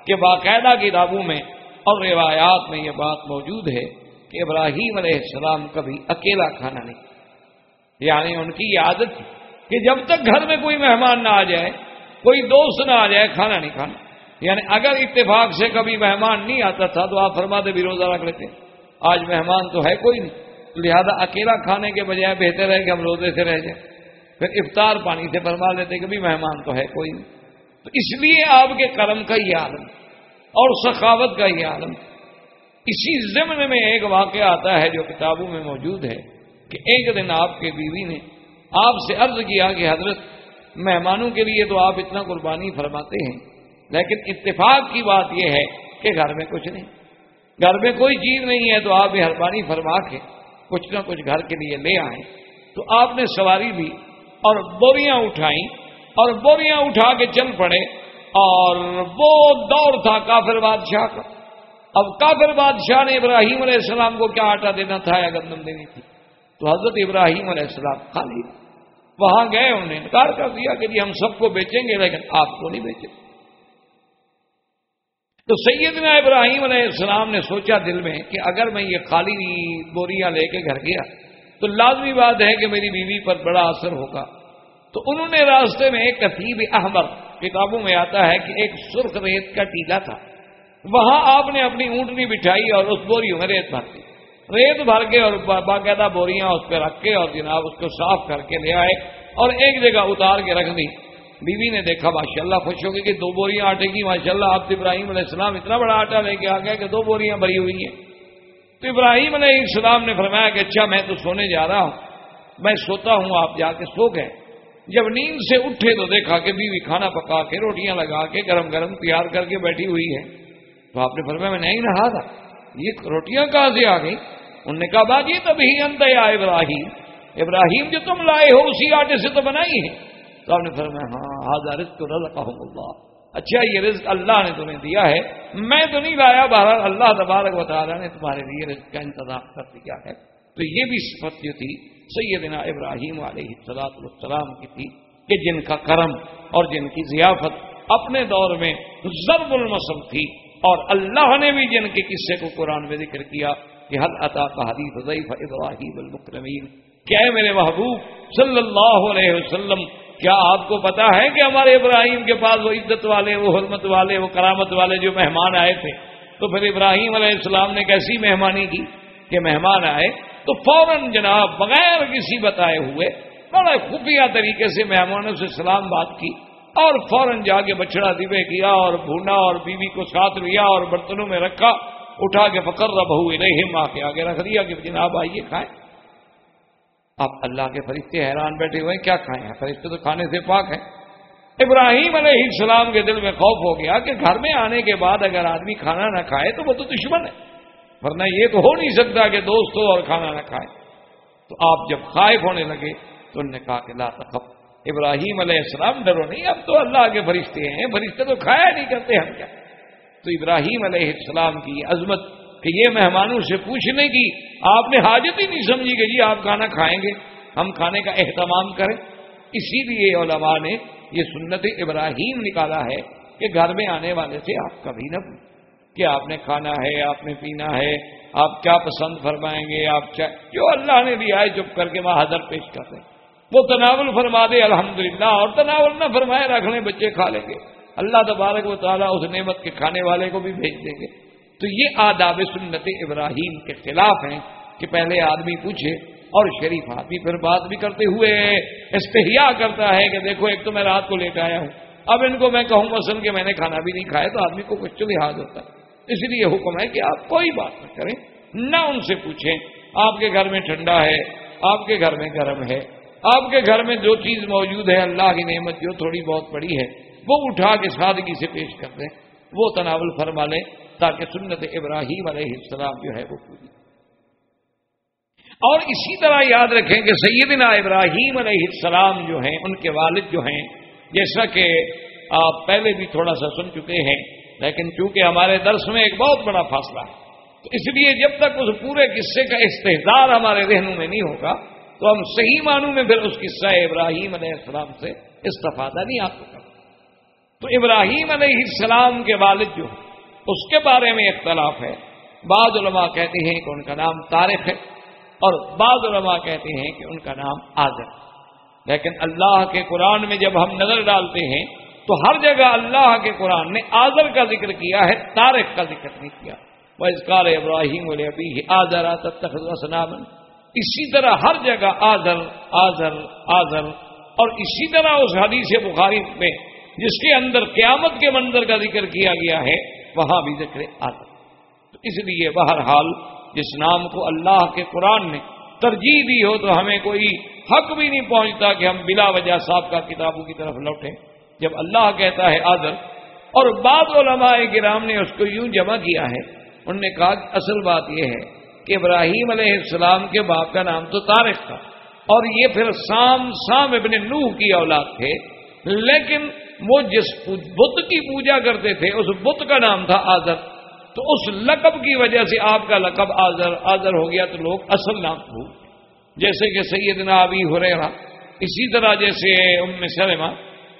کہ باقاعدہ کتابوں میں اور روایات میں یہ بات موجود ہے کہ ابراہیم علیہ السلام کبھی اکیلا کھانا نہیں یعنی ان کی یہ عادت تھی کہ جب تک گھر میں کوئی مہمان نہ آ جائے، کوئی دوست نہ آ جائے، کھانا نہیں کھانا۔ یعنی اگر اتفاق سے کبھی مہمان نہیں آتا تھا تو آپ فرماتے بھی روزہ رکھ لیتے۔ آج مہمان تو ہے کوئی نہیں۔ لہذا اکیلا کھانے کے بجائے بہتر ہے کہ ہم روزے سے رہ جائیں۔ پھر افطار پانی سے فرما لیتے کہ بھی مہمان تو ہے کوئی نہیں۔ تو اس لیے آپ کے کرم کا یہ عالم اور سخاوت کا یہ عالم۔ اسی ضمن میں ایک واقعہ آتا ہے جو کتابوں میں موجود ہے کہ ایک دن آپ کے بیوی نے آپ سے عرض کیا کہ حضرت، مہمانوں کے لیے تو آپ اتنا قربانی فرماتے ہیں، لیکن اتفاق کی بات یہ ہے کہ گھر میں کچھ نہیں۔ گھر میں کوئی چیز نہیں ہے تو آپ مہربانی فرما کے کچھ نہ کچھ گھر کے لیے لے آئیں۔ تو آپ نے سواری لی اور بوریاں اٹھائیں اور بوریاں اٹھا کے چل پڑے اور وہ دور تھا کافر بادشاہ کا۔ اب کافر بادشاہ نے ابراہیم علیہ السلام کو کیا آٹا دینا تھا یا گندم دینی تھی؟ تو حضرت ابراہیم علیہ السلام خالی وہاں گئے، انہوں نے انکار کر دیا کہ جی ہم سب کو بیچیں گے، لیکن آپ کو نہیں بیچیں تو سیدنا ابراہیم علیہ السلام نے سوچا دل میں کہ اگر میں یہ خالی بوریاں لے کے گھر گیا تو لازمی بات ہے کہ میری بیوی پر بڑا اثر ہوگا۔ تو انہوں نے راستے میں ایک کتیب احمد کتابوں میں آتا ہے کہ ایک سرخ ریت کا ٹیلا تھا۔ وہاں آپ نے اپنی اونٹنی بٹھائی اور اس بوریوں میں ریت بھر دی۔ ریت بھر کے اور باقاعدہ بوریاں اس پہ رکھ کے اور جناب اس کو صاف کر کے لے آئے اور ایک جگہ اتار کے رکھ دی۔ بیوی نے دیکھا ماشاء اللہ خوش ہو گئی کہ دو بوریاں آٹے کی ماشاء اللہ آپ ابراہیم علیہ السلام اتنا بڑا آٹا لے کے آ گیا کہ دو بوریاں بھری ہوئی ہیں۔ تو ابراہیم علیہ السلام نے فرمایا کہ اچھا میں تو سونے جا رہا ہوں۔ میں سوتا ہوں، آپ جا کے سو گئے۔ جب نیند سے اٹھے تو دیکھا کہ بیوی کھانا پکا کے، روٹیاں لگا کے، گرم گرم تیار کر کے بیٹھی ہوئی ہے۔ تو آپ نے فرمایا، میں نہیں رہا تھا۔ یہ روٹیاں کہاں سے آ گئی انہوں نے کہا بات یہ تبھی اندر ابراہیم۔ ابراہیم جو تم لائے ہو، اسی آٹے سے تو بنائی ہے۔ تو آپ نے فرمایا ہاں ہاضا رزق رزق اللہ۔ اچھا یہ رزق اللہ نے تمہیں دیا ہے۔ میں تو نہیں لایا، بہرحال اللہ تبارک و تعالیٰ نے تمہارے لیے رزق کا انتظام کر دیا ہے۔ تو یہ بھی صفت جو تھی، سیدنا ابراہیم علیہ السلاط السلام کی تھی کہ جن کا کرم اور جن کی ضیافت اپنے دور میں ضرب المسم تھی۔ اور اللہ نے بھی جن کے قصے کو قرآن میں ذکر کیا کہ حل عطا کا حدیث ضعیف ابراہیم المکرمین کیا میرے محبوب، صلی اللہ علیہ وسلم کیا آپ کو پتا ہے کہ ہمارے ابراہیم کے پاس وہ عزت والے، وہ حرمت والے، وہ کرامت والے جو مہمان آئے تھے، تو پھر ابراہیم علیہ السلام نے کیسی مہمانی کی کہ مہمان آئے تو فوراً جناب بغیر کسی بتائے ہوئے بڑے خفیہ طریقے سے مہمانوں سے سلام بات کی اور فوراً جا کے بچڑا دیوے کیا اور بھونا اور بیوی کو ساتھ لیا اور برتنوں میں رکھا، اٹھا کے فکر بہو رہم آ کے آگے رکھ دیا کہ جناب آئیے کھائیں۔ اب اللہ کے فرشتے حیران بیٹھے ہوئے کیا کھائے ہیں فرشتے تو کھانے سے پاک ہیں۔ ابراہیم علیہ السلام کے دل میں خوف ہو گیا کہ گھر میں آنے کے بعد اگر آدمی کھانا نہ کھائے تو وہ تو دشمن ہے۔ ورنہ یہ تو ہو نہیں سکتا کہ دوست ہو اور کھانا نہ کھائے۔ تو آپ جب خائف ہونے لگے تو انہوں نے کہا کہ لا تخف۔ ابراہیم علیہ السلام، ڈرو نہیں، اب تو اللہ کے فرشتے ہیں، فرشتے تو کھایا نہیں کرتے ہم کیا؟ تو ابراہیم علیہ السلام کی عظمت کہ یہ مہمانوں سے پوچھنے کی آپ نے حاجت ہی نہیں سمجھی کہ جی آپ کھانا کھائیں گے، ہم کھانے کا اہتمام کریں۔ اسی لیے علماء نے یہ سنت ابراہیم نکالا ہے کہ گھر میں آنے والے سے آپ کبھی نہ پوچھیں کہ آپ نے کھانا ہے، آپ نے پینا ہے، آپ کیا پسند فرمائیں گے، آپ کیا۔ جو اللہ نے دیا ہے چپ کر کے وہاں حضر پیش کر دیں۔ وہ تناول فرما دے، الحمدللہ، اور تناول نہ فرمائے، رکھ لیں، بچے کھا لیں گے۔ اللہ تبارک و تعالیٰ اس نعمت کے کھانے والے کو بھی بھیج دیں گے۔ تو یہ آداب سنت ابراہیم کے خلاف ہیں کہ پہلے آدمی پوچھے اور شریف آدمی پھر بات بھی کرتے ہوئے استحیا کرتا ہے کہ دیکھو ایک تو میں رات کو لے کے آیا ہوں۔ اب ان کو میں کہوں مثلاً کہ میں نے کھانا بھی نہیں کھایا تو آدمی کو کچھ تو لحاظ ہوتا۔ ہے اس لیے حکم ہے کہ آپ کوئی بات نہ کریں، نہ ان سے پوچھیں۔ آپ کے گھر میں ٹھنڈا ہے، آپ کے گھر میں گرم ہے، آپ کے گھر میں جو چیز موجود ہے، اللہ کی نعمت جو تھوڑی بہت پڑی ہے، وہ اٹھا کے سادگی سے پیش کر دیں۔ وہ تناول فرما لیں۔ تاکہ سنت ابراہیم علیہ السلام جو ہے وہ پوری اور اسی طرح یاد رکھیں کہ سیدنا ابراہیم علیہ السلام جو ہیں، ان کے والد جو ہیں، جیسا کہ آپ پہلے بھی تھوڑا سا سن چکے ہیں، لیکن چونکہ ہمارے درس میں ایک بہت بڑا فاصلہ ہے، تو اس لیے جب تک اس پورے قصے کا استحدار ہمارے ذہنوں میں نہیں ہوگا، تو ہم صحیح معنوں میں پھر اس قصہ ابراہیم علیہ السلام سے استفادہ نہیں آپ کو تو ابراہیم علیہ السلام کے والد جو ہیں اس کے بارے میں اختلاف ہے۔ بعض علماء کہتے ہیں کہ ان کا نام تارخ ہے اور بعض علماء کہتے ہیں کہ ان کا نام آزر لیکن اللہ کے قرآن میں جب ہم نظر ڈالتے ہیں تو ہر جگہ اللہ کے قرآن نے آزر کا ذکر کیا ہے، تارخ کا ذکر نہیں کیا۔ وہ اسکار ابراہیم ابھی آزر آزر اسی طرح ہر جگہ آزر آزر آزر اور اسی طرح اس حدیث بخاری میں جس کے اندر قیامت کے منظر کا ذکر کیا گیا ہے وہاں بھی ذکر آتا۔ تو اس لیے بہرحال جس نام کو اللہ کے قرآن نے ترجیح دی ہو تو ہمیں کوئی حق بھی نہیں پہنچتا کہ ہم بلا وجہ صاحب کا کتابوں کی طرف لوٹیں۔ جب اللہ کہتا ہے آدر اور بعض علماء کرام نے اس کو یوں جمع کیا ہے، انہوں نے کہا کہ اصل بات یہ ہے کہ ابراہیم علیہ السلام کے باپ کا نام تو تارک تھا اور یہ پھر سام سام ابن نوح کی اولاد تھے، لیکن وہ جس بت کی پوجا کرتے تھے، اس بت کا نام تھا آزر تو اس لقب کی وجہ سے آپ کا لقب آزر آزر ہو گیا تو لوگ اصل نام بھول جیسے کہ سیدنا ابھی ہو رہا اسی طرح جیسے ام سلمہ،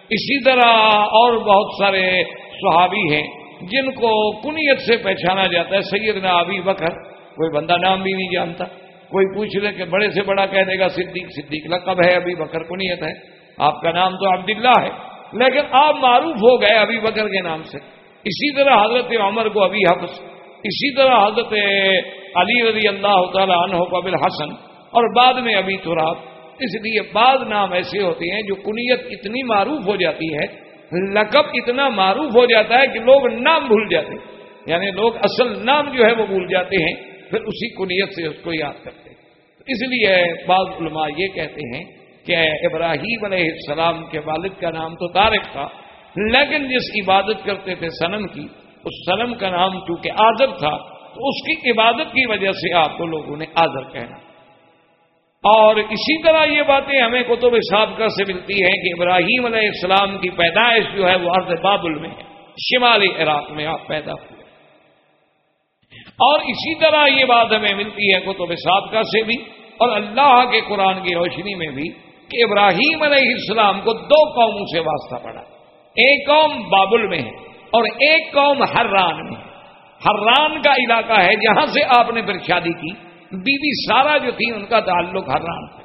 اسی طرح اور بہت سارے صحابی ہیں جن کو کنیت سے پہچانا جاتا ہے۔ سیدنا ابی بکر، کوئی بندہ نام بھی نہیں جانتا۔ کوئی پوچھ لے کہ بڑے سے بڑا کہہ دے گا صدیق صدیق لقب ہے ابھی بکر کنیت ہے۔ آپ کا نام تو عبداللہ ہے۔ لیکن آپ معروف ہو گئے ابھی بکر کے نام سے۔ اسی طرح حضرت عمر کو ابھی حفظ اسی طرح حضرت علی رضی اللہ تعالیٰ عنہ کو ابل حسن اور بعد میں ابھی تراب۔ اس لیے بعض نام ایسے ہوتے ہیں جو کنیت اتنی معروف ہو جاتی ہے، لقب اتنا معروف ہو جاتا ہے کہ لوگ نام بھول جاتے ہیں۔ یعنی لوگ اصل نام جو ہے وہ بھول جاتے ہیں، پھر اسی کنیت سے اس کو یاد کرتے ہیں۔ اس لیے بعض علماء یہ کہتے ہیں کہ ابراہیم علیہ السلام کے والد کا نام تو طارق تھا، لیکن جس عبادت کرتے تھے سنم کی، اس سنم کا نام چونکہ آزر تھا، تو اس کی عبادت کی وجہ سے آپ کو لوگوں نے آزر کہنا۔ اور اسی طرح یہ باتیں ہمیں کتب سابقہ سے ملتی ہیں کہ ابراہیم علیہ السلام کی پیدائش جو ہے وہ عرض بابل میں ہے، شمالی عراق میں آپ پیدا ہوئے۔ اور اسی طرح یہ بات ہمیں ملتی ہے کتب سابقہ سے بھی، اور اللہ کے قرآن کی روشنی میں بھی۔ کہ ابراہیم علیہ السلام کو دو قوموں سے واسطہ پڑا۔ ایک قوم بابل میں ہے اور ایک قوم حران میں ہے۔ حران کا علاقہ ہے جہاں سے آپ نے پھر شادی کی۔ بی بی سارا جو تھی ان کا تعلق حران سے۔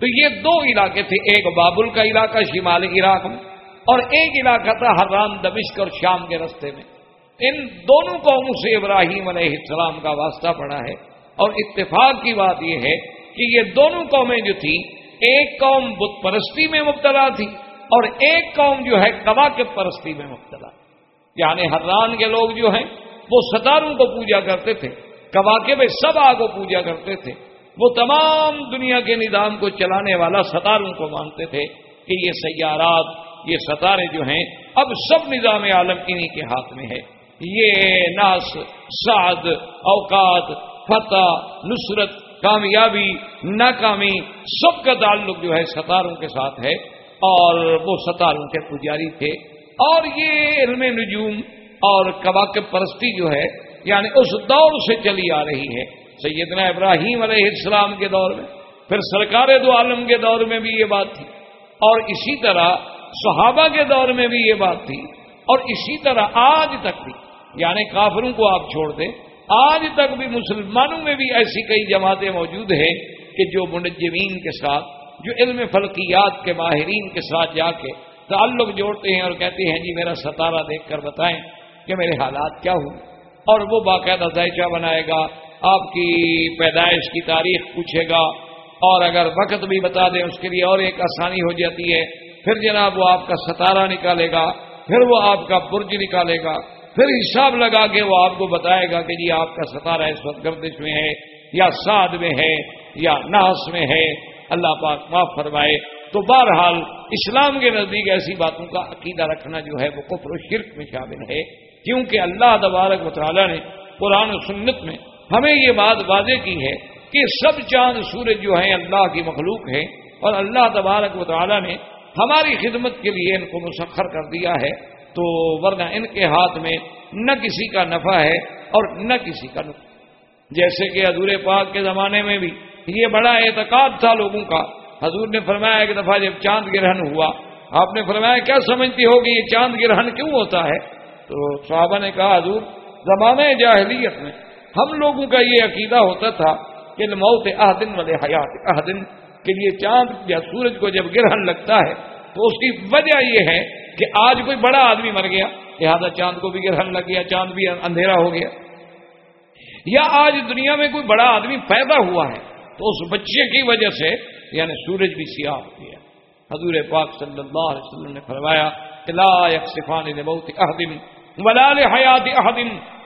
تو یہ دو علاقے تھے، ایک بابل کا علاقہ شمالی عراق میں اور ایک علاقہ تھا حران دمشق اور شام کے رستے میں۔ ان دونوں قوموں سے ابراہیم علیہ السلام کا واسطہ پڑا ہے۔ اور اتفاق کی بات یہ ہے کہ یہ دونوں قومیں جو تھیں ایک قوم بت پرستی میں مبتلا تھی اور ایک قوم جو ہے کبا کے پرستی میں مبتلا۔ یعنی حران کے لوگ جو ہیں، وہ ستاروں کو پوجا کرتے تھے کواقع میں سب آگ کو پوجا کرتے تھے۔ وہ تمام دنیا کے نظام کو چلانے والا ستاروں کو مانتے تھے کہ یہ سیارات، یہ ستارے جو ہیں، اب سب نظام عالم انہی کے ہاتھ میں ہے۔ یہ ناس، سعد، اوقات، فتح، نصرت کامیابی، ناکامی، سب کا تعلق جو ہے ستاروں کے ساتھ ہے اور وہ ستاروں کے پجاری تھے۔ اور یہ علم نجوم اور کباک پرستی جو ہے یعنی اس دور سے چلی آ رہی ہے۔ سیدنا ابراہیم علیہ السلام کے دور میں، پھر سرکار دو عالم کے دور میں بھی یہ بات تھی۔ اور اسی طرح صحابہ کے دور میں بھی یہ بات تھی۔ اور اسی طرح آج تک بھی یعنی کافروں کو آپ چھوڑ دیں آج تک بھی مسلمانوں میں بھی ایسی کئی جماعتیں موجود ہیں کہ جو منجمین کے ساتھ، جو علم فلکیات کے ماہرین کے ساتھ جا کے تعلق جوڑتے ہیں اور کہتے ہیں جی میرا ستارہ دیکھ کر بتائیں کہ میرے حالات کیا ہوئے اور وہ باقاعدہ ذائچہ بنائے گا، آپ کی پیدائش کی تاریخ پوچھے گا اور اگر وقت بھی بتا دیں اس کے لیے اور ایک آسانی ہو جاتی ہے۔ پھر جناب وہ آپ کا ستارہ نکالے گا، پھر وہ آپ کا برج نکالے گا۔ پھر حساب لگا کے وہ آپ کو بتائے گا کہ جی آپ کا ستارہ اس وقت گردش میں ہے، یا سعد میں ہے، یا ناس میں ہے۔ اللہ پاک معاف فرمائے۔ تو بہرحال اسلام کے نزدیک ایسی باتوں کا عقیدہ رکھنا جو ہے وہ کفر و شرک میں شامل ہے۔ کیونکہ اللہ تبارک و تعالیٰ نے قرآن و سنت میں ہمیں یہ بات واضح کی ہے کہ سب چاند سورج جو ہیں اللہ کی مخلوق ہے اور اللہ تبارک و تعالیٰ نے ہماری خدمت کے لیے ان کو مسخر کر دیا ہے۔ تو ورنہ ان کے ہاتھ میں نہ کسی کا نفع ہے اور نہ کسی کا نفع جیسے کہ حضور پاک کے زمانے میں بھی یہ بڑا اعتقاد تھا لوگوں کا۔ حضور نے فرمایا ایک دفعہ جب چاند گرہن ہوا، آپ نے فرمایا کیا سمجھتی ہوگی یہ چاند گرہن کیوں ہوتا ہے؟ تو صحابہ نے کہا، حضور، زمانہ جاہلیت میں ہم لوگوں کا یہ عقیدہ ہوتا تھا کہ موت احدن والے حیات احدن کے لیے چاند یا سورج کو جب گرہن لگتا ہے تو اس کی وجہ یہ ہے کہ آج کوئی بڑا آدمی مر گیا، لہٰذا چاند کو بھی گرہن لگ گیا، چاند بھی اندھیرا ہو گیا۔ یا آج دنیا میں کوئی بڑا آدمی پیدا ہوا ہے، تو اس بچے کی وجہ سے یعنی سورج بھی سیاہ ہو گیا۔ حضور پاک صلی اللہ علیہ وسلم نے فرمایا لا يكسفان لموت احد، ولا لحياه احد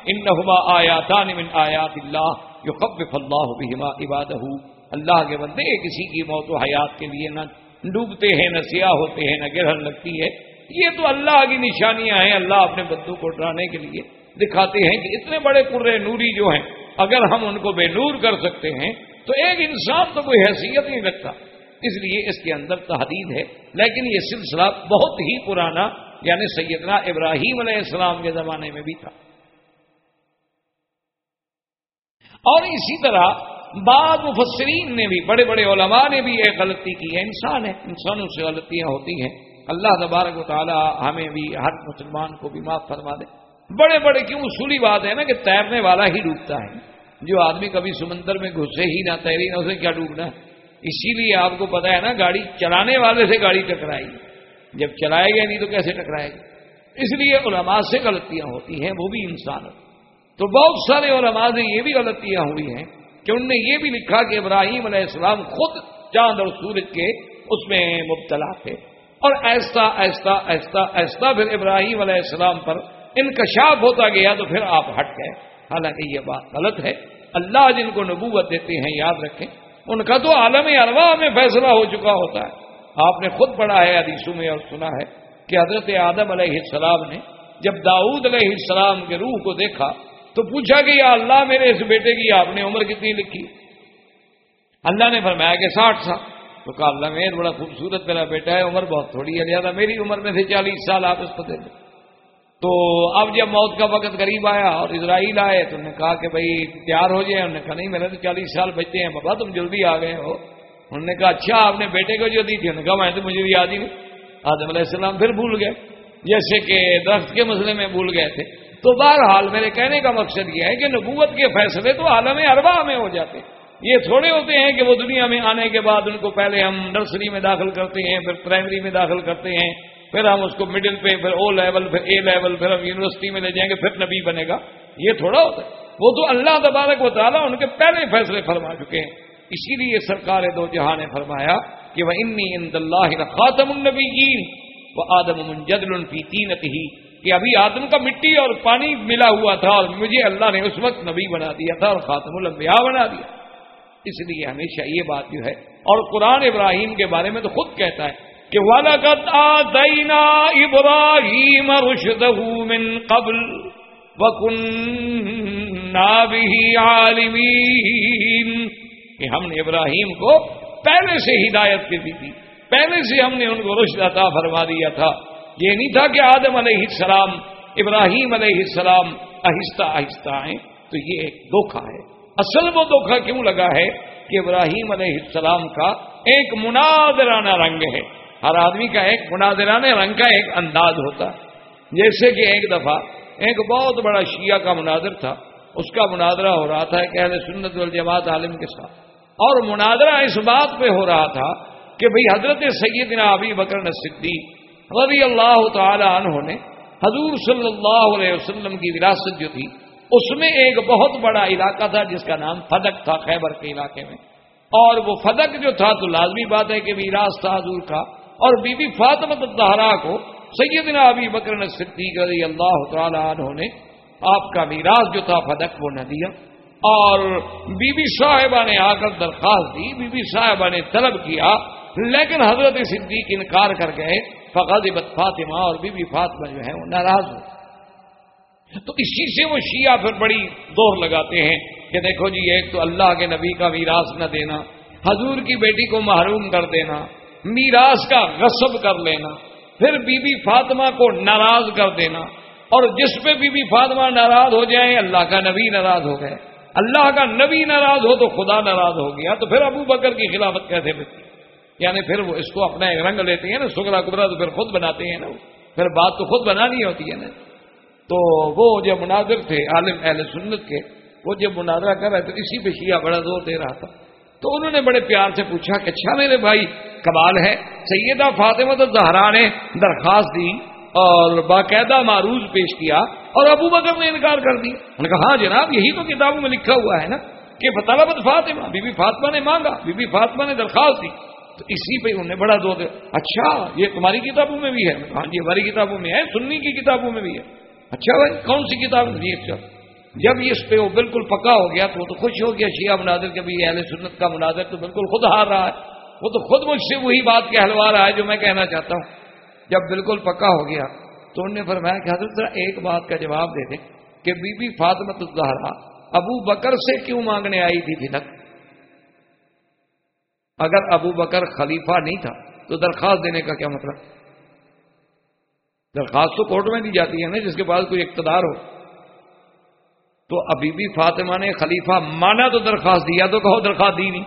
انهما آیاتان من آیات اللہ يخفف اللہ بهما عباده اللہ کے بندے، کسی کی موت و حیات کے لیے نہ ڈوبتے ہیں، نہ سیاہ ہوتے ہیں، نہ گرہن لگتی ہے۔ یہ تو اللہ کی نشانیاں ہیں، اللہ اپنے بندوں کو ڈرانے کے لیے دکھاتے ہیں کہ اتنے بڑے قرے نوری جو ہیں، اگر ہم ان کو بے نور کر سکتے ہیں تو ایک انسان تو کوئی حیثیت نہیں رکھتا۔ اس لیے اس کے اندر تحدید ہے۔ لیکن یہ سلسلہ بہت ہی پرانا یعنی سیدنا ابراہیم علیہ السلام کے زمانے میں بھی تھا۔ اور اسی طرح بعض مفسرین نے بھی، بڑے بڑے علماء نے بھی ایک غلطی کی ہے۔ انسان ہے، انسانوں سے غلطیاں ہوتی ہیں۔ اللہ تبارک و تعالیٰ ہمیں بھی ہر مسلمان کو بھی معاف فرما دے۔ بڑے بڑے کیوں اصولی بات ہے نا کہ تیرنے والا ہی ڈوبتا ہے۔ جو آدمی کبھی سمندر میں گھسے ہی نہ تیری نہ اسے کیا ڈوبنا اسی لیے آپ کو پتا ہے نا گاڑی چلانے والے سے گاڑی ٹکرائے گی۔ جب چلائے گا نہیں تو کیسے ٹکرائے گا اس لیے علماء سے غلطیاں ہوتی ہیں، وہ بھی انسان تو بہت سارے علماء سے یہ بھی غلطیاں ہوئی ہیں کہ انہوں نے یہ بھی لکھا کہ ابراہیم علیہ السلام خود چاند اور سورج کے اس میں مبتلا تھے۔ اور ایسا ایسا ایسا ایسا پھر ابراہیم علیہ السلام پر انکشاف ہوتا گیا تو پھر آپ ہٹ گئے۔ حالانکہ یہ بات غلط ہے۔ اللہ جن کو نبوت دیتے ہیں، یاد رکھیں، ان کا تو عالم اروا میں فیصلہ ہو چکا ہوتا ہے۔ آپ نے خود پڑھا ہے، حدیثوں میں اور سنا ہے کہ حضرت آدم علیہ السلام نے جب داؤد علیہ السلام کے روح کو دیکھا تو پوچھا کہ یا اللہ میرے اس بیٹے کی آپ نے عمر کتنی لکھی؟ اللہ نے فرمایا کہ ساٹھ سال۔ تو کہا، اللہ میرے بڑا خوبصورت میرا بیٹا ہے، عمر بہت تھوڑی ہے، زیادہ میری عمر میں سے چالیس سال آپ اس کو دے دیں تو اب جب موت کا وقت قریب آیا اور اسرائیل آئے، تو انہوں نے کہا کہ بھائی، تیار ہو جائے انہوں نے کہا، نہیں میرے تو چالیس سال بچے ہیں، بابا، تم جلدی آ گئے ہو۔ انہوں نے کہا اچھا آپ نے بیٹے کو جو دی تھی انہوں نے کہا، میں تو مجھے بھی یاد ہی نہیں۔ آدم علیہ السلام پھر بھول گئے، جیسے کہ درخت کے مسئلے میں بھول گئے تھے۔ تو بہرحال میرے کہنے کا مقصد یہ ہے کہ نبوت کے فیصلے تو عالم اربا میں ہو جاتے یہ تھوڑے ہوتے ہیں کہ وہ دنیا میں آنے کے بعد ان کو پہلے ہم نرسری میں داخل کرتے ہیں، پھر پرائمری میں داخل کرتے ہیں، پھر ہم اس کو مڈل پہ، پھر او لیول پھر اے لیول پھر ہم یونیورسٹی میں لے جائیں گے، پھر نبی بنے گا۔ یہ تھوڑا ہوتا ہے۔ وہ تو اللہ تبارک و تعالیٰ ان کے پہلے فیصلے فرما چکے ہیں۔ اسی لیے سرکار دو جہاں نے فرمایا کہ وہ انی اند اللہ خاتم النبی وہ آدم منجد الفی تینت ہی کہ ابھی آدم کا مٹی اور پانی ملا ہوا تھا اور مجھے اللہ نے اس وقت نبی بنا دیا تھا اور خاتم الانبیاء بنا دیا۔ اس لیے ہمیشہ یہ بات جو ہے، اور قرآن ابراہیم کے بارے میں تو خود کہتا ہے کہ وَلَقَدْ آتَيْنَا إِبْرَاهِيمَ رُشْدَهُ مِنْ قَبْلِ وَكُنَّا بِهِ عَالِمِينَ۔ کہ ہم نے ابراہیم کو پہلے سے ہدایت کی دی تھی۔ پہلے سے ہم نے ان کو رشد عطا فرما دیا تھا۔ یہ نہیں تھا کہ آدم علیہ السلام، ابراہیم علیہ السلام آہستہ آہستہ آئے تو یہ ایک دھوکھا ہے۔ اصل وہ دھوکھا کیوں لگا ہے کہ ابراہیم علیہ السلام کا ایک مناظرانہ رنگ ہے۔ ہر آدمی کا ایک مناظرانہ رنگ کا ایک انداز ہوتا۔ ہے جیسے کہ ایک دفعہ ایک بہت بڑا شیعہ کا مناظر تھا۔ اس کا مناظرہ ہو رہا تھا کہ اہل سنت والجماعت عالم کے ساتھ۔ اور مناظرہ اس بات پہ ہو رہا تھا کہ بھئی حضرت سیدنا ابی بکر صدیق رضی اللہ تعالی عنہ نے حضور صلی اللہ علیہ وسلم کی وراثت جو تھی اس میں ایک بہت بڑا علاقہ تھا جس کا نام فدق تھا خیبر کے علاقے میں۔ اور وہ فدق جو تھا تو لازمی بات ہے کہ وراث تھا، حضور کا۔ اور بی بی فاطمت الدہرا کو سیدنا ابی بکر صدیق رضی اللہ تعالی عنہ نے آپ کا میراث جو تھا فدق وہ نہ دیا۔ اور بی بی صاحبہ نے آ کر درخواست دی، بی بی صاحبہ نے طلب کیا، لیکن حضرت صدیق انکار کر گئے۔ فغضبت فاطمہ اور بی بی فاطمہ جو ہے وہ ناراض ہو۔ تو اسی سے وہ شیعہ پھر بڑی دور لگاتے ہیں کہ دیکھو جی ایک تو اللہ کے نبی کا میراث نہ دینا، حضور کی بیٹی کو محروم کر دینا، میراث کا غصب کر لینا، پھر بی بی فاطمہ کو ناراض کر دینا، اور جس پہ بی بی فاطمہ ناراض ہو جائیں، اللہ کا نبی ناراض ہو گئے۔ اللہ کا نبی ناراض ہو تو خدا ناراض ہو گیا۔ تو پھر ابو بکر کی خلافت کیسے بچی یعنی پھر وہ اس کو اپنا ایک رنگ لیتے ہیں نا سگرا کبرا تو پھر خود بناتے ہیں نا۔ پھر بات تو خود بنانی ہوتی ہے نا۔ تو وہ جو مناظر تھے، عالم اہل سنت کے، وہ جب مناظرہ کر رہے تھے، اسی پہ شیعہ بڑا زور دے رہا تھا۔ تو انہوں نے بڑے پیار سے پوچھا کہ اچھا میرے بھائی، کمال ہے، سیدہ فاطمہ تو زہرا نے درخواست دی اور باقاعدہ معروض پیش کیا اور ابو بکر نے انکار کر دی انہوں نے کہا ہاں جناب، یہی تو کتابوں میں لکھا ہوا ہے نا کہ بطالبت فاطمہ، بی بی فاطمہ نے مانگا، بی بی فاطمہ نے درخواست دی۔ تو اسی پہ انہوں نے بڑا دو دیا۔ اچھا یہ تمہاری کتابوں میں بھی ہے۔ ہاں جی ہماری کتابوں میں ہے، سنی کی کتابوں میں بھی ہے۔ اچھا بھائی، کون سی کتاب جی اچھا جب اس پہ وہ بالکل پکا ہو گیا تو وہ تو خوش ہو گیا، شیعہ مناظر کے بھی اہل سنت کا مناظر تو بالکل خود ہار رہا ہے۔ وہ تو خود مجھ سے وہی بات کہلوا رہا ہے جو میں کہنا چاہتا ہوں۔ جب بالکل پکا ہو گیا تو انہوں نے فرمایا کہ حضرت ذرا ایک بات کا جواب دے دیں کہ بی بی فاطمت الزہرا ابو بکر سے کیوں مانگنے آئی تھی تھی تک اگر ابو بکر خلیفہ نہیں تھا تو درخواست دینے کا کیا مطلب؟ درخواست تو کورٹ میں دی جاتی ہے نا، جس کے پاس کوئی اقتدار ہو۔ تو ابھی بھی فاطمہ نے خلیفہ مانا تو درخواست دیا تو کہو درخواست دی نہیں۔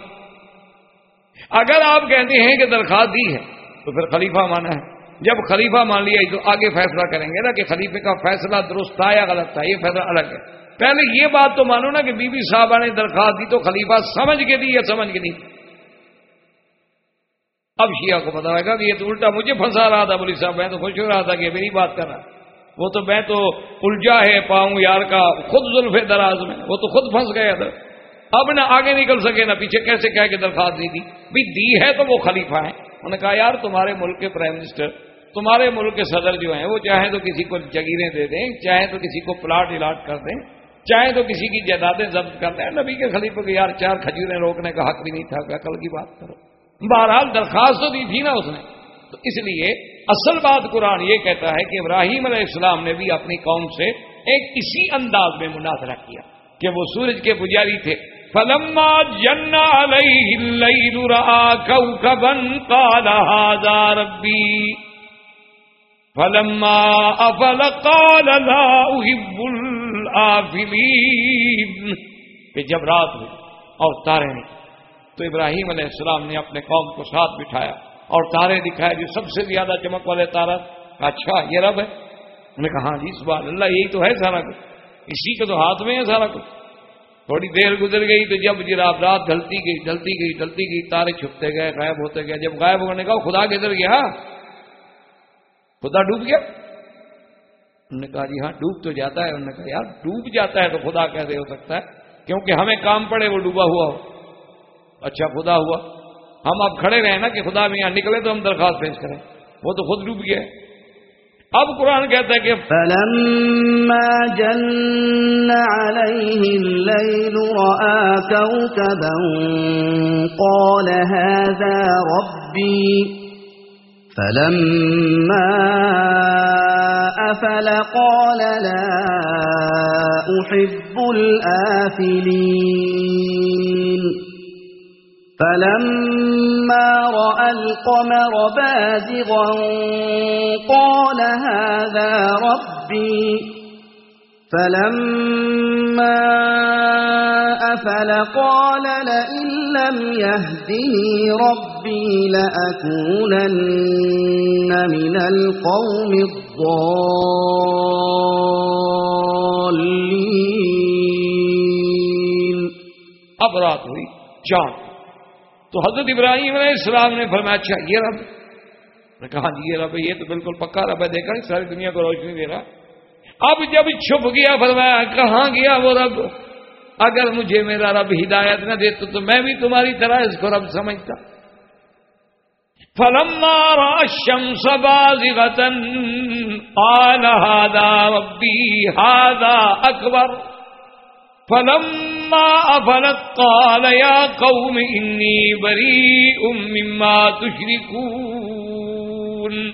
اگر آپ کہتے ہیں کہ درخواست دی ہے، تو پھر خلیفہ مانا ہے۔ جب خلیفہ مان لیا تو آگے فیصلہ کریں گے نا کہ خلیفے کا فیصلہ درست تھا یا غلط تھا، یہ فیصلہ الگ ہے۔ پہلے یہ بات تو مانو نا کہ بی بی صاحبہ نے درخواست دی تو خلیفہ سمجھ کے دی یا سمجھ کے دی اب شیعہ کو پتا ہوگا کہ یہ تو الٹا مجھے پھنسا رہا تھا بولی صاحب، میں تو خوش ہو رہا تھا کہ میری بات کر رہا وہ تو میں تو الجا ہے پاؤں یار کا، خود زلف دراز میں، وہ تو خود پھنس گیا تھا اب نہ آگے نکل سکے، نہ پیچھے، کیسے کہہ کے درخواست دی تھی؟ بھی دی ہے تو وہ خلیفہ ہیں۔ انہوں نے کہا، یار تمہارے ملک کے پرائم منسٹر تمہارے ملک کے صدر جو ہیں، وہ چاہیں تو کسی کو جگیریں دے دیں، چاہیں تو کسی کو پلاٹ الاٹ کر دیں چاہے تو کسی کی جائیدادیں ضبط کرتے ہیں نبی کے خلیفہ کو یار چار کھجوریں روکنے کا حق بھی نہیں تھا کل کی بات کرو۔ بہرحال درخواست تو دی تھی نا اس نے۔ تو اس لیے اصل بات قرآن یہ کہتا ہے کہ ابراہیم علیہ السلام نے بھی اپنی قوم سے ایک اسی انداز میں مناظرہ کیا کہ وہ سورج کے پجاری تھے۔ فلما جنا ربی فلما افل قال لا احب الافلین کہ جب رات ہوئی اور تارے نہیں تو ابراہیم علیہ السلام نے اپنے قوم کو ساتھ بٹھایا اور تارے دکھائے جو سب سے زیادہ چمک والے تارا اچھا یہ رب ہے۔ انہوں نے کہا ہاں جی سبحان اللہ، یہی تو ہے سارا کچھ۔ اسی کے تو ہاتھ میں ہے سارا کچھ۔ تھوڑی دیر گزر گئی تو جب جراب رات ڈلتی گئی ڈلتی گئی ڈلتی گئی، تارے چھپتے گئے، غائب ہوتے گئے۔ جب غائب ہونے کا خدا کدھر گیا ہاں۔ خدا ڈوب گیا۔ انہوں نے کہا جی ہاں ڈوب تو جاتا ہے۔ انہوں نے کہا، یار، ڈوب جاتا ہے تو خدا کیسے ہو سکتا ہے؟ کیونکہ ہمیں کام پڑے وہ ڈوبا ہوا ہو۔ اچھا خدا ہوا۔ ہم اب کھڑے رہے نا کہ خدا میں یہاں نکلے تو ہم درخواست پیش کریں۔ وہ تو خود ڈوب گیا۔ اب قرآن کہتا ہے کہ فلما جن عليه الليل رأى كوكبا قال هذا ربي فلما أفل قال لا أحب الآفلين فلما رأى القمر بازغا قال هذا ربي. فلما أفل قال لئن لم يهدني ربي لأكونن من القوم الضالين. أبرات ہوئی چاند تو حضرت ابراہیم علیہ السلام نے فرمایا اچھا یہ رب۔ نے کہا ہاں جی، یہ رب یہ تو بالکل پکا رب ہے۔ دیکھا ساری دنیا کو روشنی دے رہا۔ اب جب چھپ گیا، فرمایا، کہاں گیا وہ رب؟ اگر مجھے میرا رب ہدایت نہ دیتا تو میں بھی تمہاری طرح اس کو رب سمجھتا۔ فلما الشمس بازغة، قال هذا ربي هذا أكبر۔ فلما افلت قال يا قوم انی بريء مما تشركون۔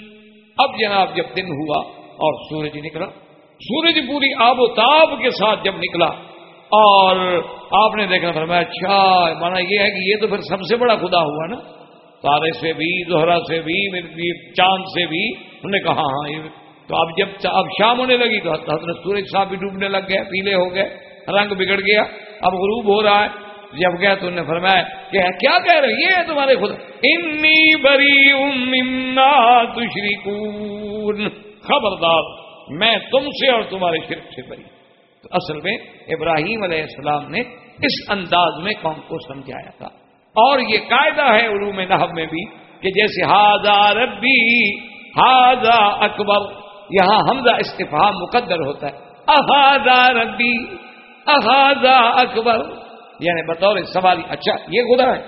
اب جناب جب دن ہوا اور سورج نکلا، سورج پوری آب و تاب کے ساتھ جب نکلا اور آپ نے دیکھنا فرمایا اچھا مانا یہ ہے کہ یہ تو پھر سب سے بڑا خدا ہوا نا۔ تارے سے بھی، زہرا سے بھی چاند سے بھی۔ انہوں نے کہا ہاں یہ تو اب جب اب شام ہونے لگی تو حضرت سورج صاحب بھی ڈوبنے لگ گئے، پیلے ہو گئے، رنگ بگڑ گیا۔ اب غروب ہو رہا ہے۔ جی جب گیا تو انہوں نے فرمایا، کہ کیا کہہ رہے یہ ہے تمہارے خود انی بری امنا تشری خبردار، میں تم سے اور تمہارے شرک سے بری۔ تو اصل میں ابراہیم علیہ السلام نے اس انداز میں قوم کو سمجھایا تھا۔ اور یہ قاعدہ ہے علوم نحب میں بھی، کہ جیسے ہاضا ربی ہاضا اکبر۔ یہاں حمزہ استفہام مقدر ہوتا ہے۔ احاذا ربی؟ احاذا اکبر۔ یعنی بطور سوالی اچھا یہ خدا ہے۔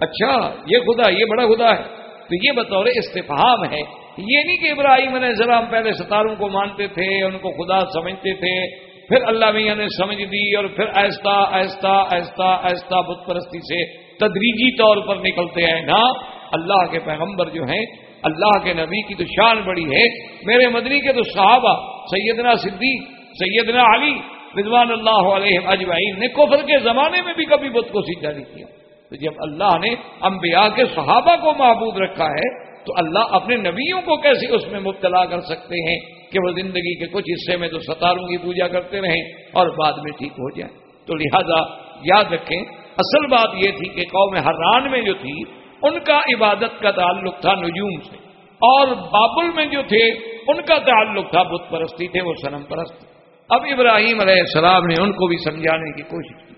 اچھا یہ خدا، یہ بڑا خدا ہے۔ تو یہ بطور استفہام ہے۔ یہ نہیں کہ ابراہیم علیہ السلام پہلے ستاروں کو مانتے تھے، ان کو خدا سمجھتے تھے، پھر اللہ میاں نے یعنی سمجھ دی اور پھر ایستا ایستا ایستا ایستا بت پرستی سے تدریجی طور پر نکلتے ہیں۔ نا اللہ کے پیغمبر جو ہیں، اللہ کے نبی کی تو شان بڑی ہے۔ میرے مدنی کے تو صحابہ، سیدنا صدیق، سیدنا علی رضوان اللہ علیہ اجمعین نے کفر کے زمانے میں بھی کبھی بت کو سیدھا نہیں کیا تو جب اللہ نے انبیاء کے صحابہ کو معبود رکھا ہے، تو اللہ اپنے نبیوں کو کیسے اس میں مبتلا کر سکتے ہیں کہ وہ زندگی کے کچھ حصے میں تو ستاروں کی پوجا کرتے رہیں اور بعد میں ٹھیک ہو جائیں۔ تو لہذا یاد رکھیں، اصل بات یہ تھی کہ قوم حران میں جو تھی، ان کا عبادت کا تعلق تھا نجوم سے۔ اور بابل میں جو تھے، ان کا تعلق تھا بت پرستی تھے، وہ سنم پرست۔ اب ابراہیم علیہ السلام نے ان کو بھی سمجھانے کی کوشش کی۔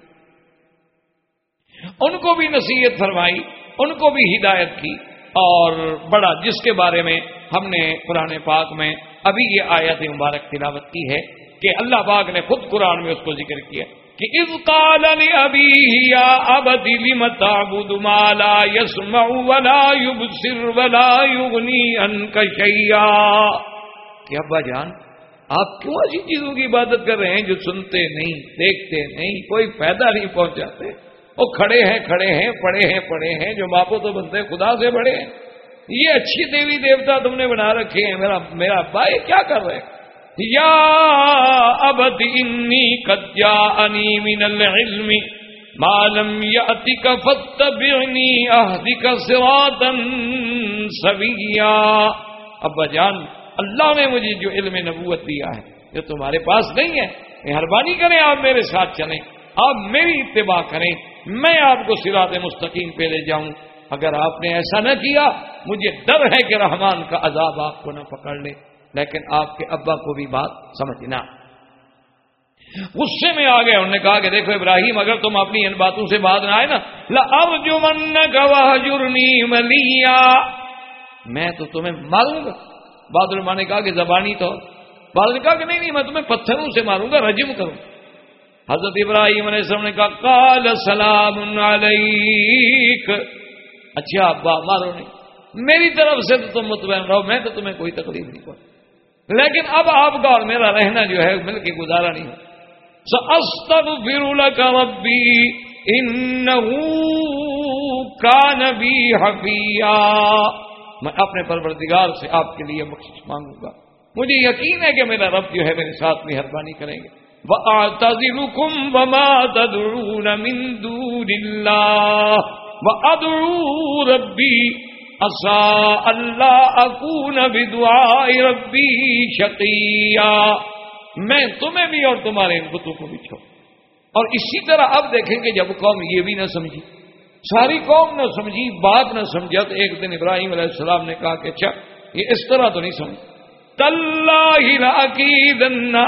ان کو بھی نصیحت فرمائی، ان کو بھی ہدایت کی۔ اور بڑا، جس کے بارے میں ہم نے قرآن پاک میں ابھی یہ آیت مبارک تلاوت کی ہے کہ اللہ پاک نے خود قرآن میں اس کو ذکر کیا کہ از قال ابھی یا اب مالا یسم ولا یبصر ولا یغنی انک شیا کہ ابا جان آپ کیوں ایسی چیزوں کی عبادت کر رہے ہیں جو سنتے نہیں، دیکھتے نہیں، کوئی فائدہ نہیں پہنچاتے؟ وہ کھڑے ہیں کھڑے ہیں، پڑے ہیں پڑے ہیں، جو باپو تو بنتے خدا سے بڑے ہیں۔ یہ اچھی دیوی دیوتا تم نے بنا رکھے ہیں، میرا میرا بھائی کیا کر رہے ہیں؟ یا ابد انی کدیا انی من العلم معلوم یاتک فتبعنی اهدک صراطا سویا۔ ابا جان اللہ نے مجھے جو علم نبوت دیا ہے، جو تمہارے پاس نہیں ہے، مہربانی کریں آپ میرے ساتھ چلیں، آپ میری اتباع کریں، میں آپ کو سراط مستقیم پہ لے جاؤں۔ اگر آپ نے ایسا نہ کیا، مجھے ڈر ہے کہ رحمان کا عذاب آپ کو نہ پکڑ لے۔ لیکن آپ کے ابا کو بھی بات سمجھنا۔ غصے میں آ گئے، انہوں نے کہا کہ دیکھو ابراہیم، اگر تم اپنی ان باتوں سے بات نہ آئے نا اب جو من گواہ جرنی ملیا میں تو تمہیں ماروں گا۔ بادل ماں نے کہا کہ زبانی تو بادل نے کہا کہ نہیں نہیں، میں تمہیں پتھروں سے ماروں گا رجم کروں۔ حضرت ابراہیم علیہ السلام نے کہا کال سلام علیک۔ اچھا ابا مارو نہیں۔ میری طرف سے تو تم مطمئن رہو، میں تو تمہیں کوئی تکلیف نہیں پہنچ۔ لیکن اب آپ کا اور میرا رہنا جو ہے، مل کے گزارا نہیں۔ استب فرول کا ربی ان کا نبی حفیہ میں اپنے پروردگار سے آپ کے لیے بخش مانگوں گا۔ مجھے یقین ہے کہ میرا رب جو ہے میرے ساتھ مہربانی کریں گے۔ وَأَعْتَذِرُكُمْ وَمَا تَدْعُونَ مِن دُونِ اللَّهِ وَأَدْعُو رَبِّي اصا اللہ اکون بدعاء ربی شقیا میں تمہیں بھی اور تمہارے ان بتوں کو بھی چھوڑ اور اسی طرح اب دیکھیں گے جب قوم یہ بھی نہ سمجھی ساری قوم نہ سمجھی بات نہ سمجھا تو ایک دن ابراہیم علیہ السلام نے کہا کہ اچھا یہ اس طرح تو نہیں سمجھ۔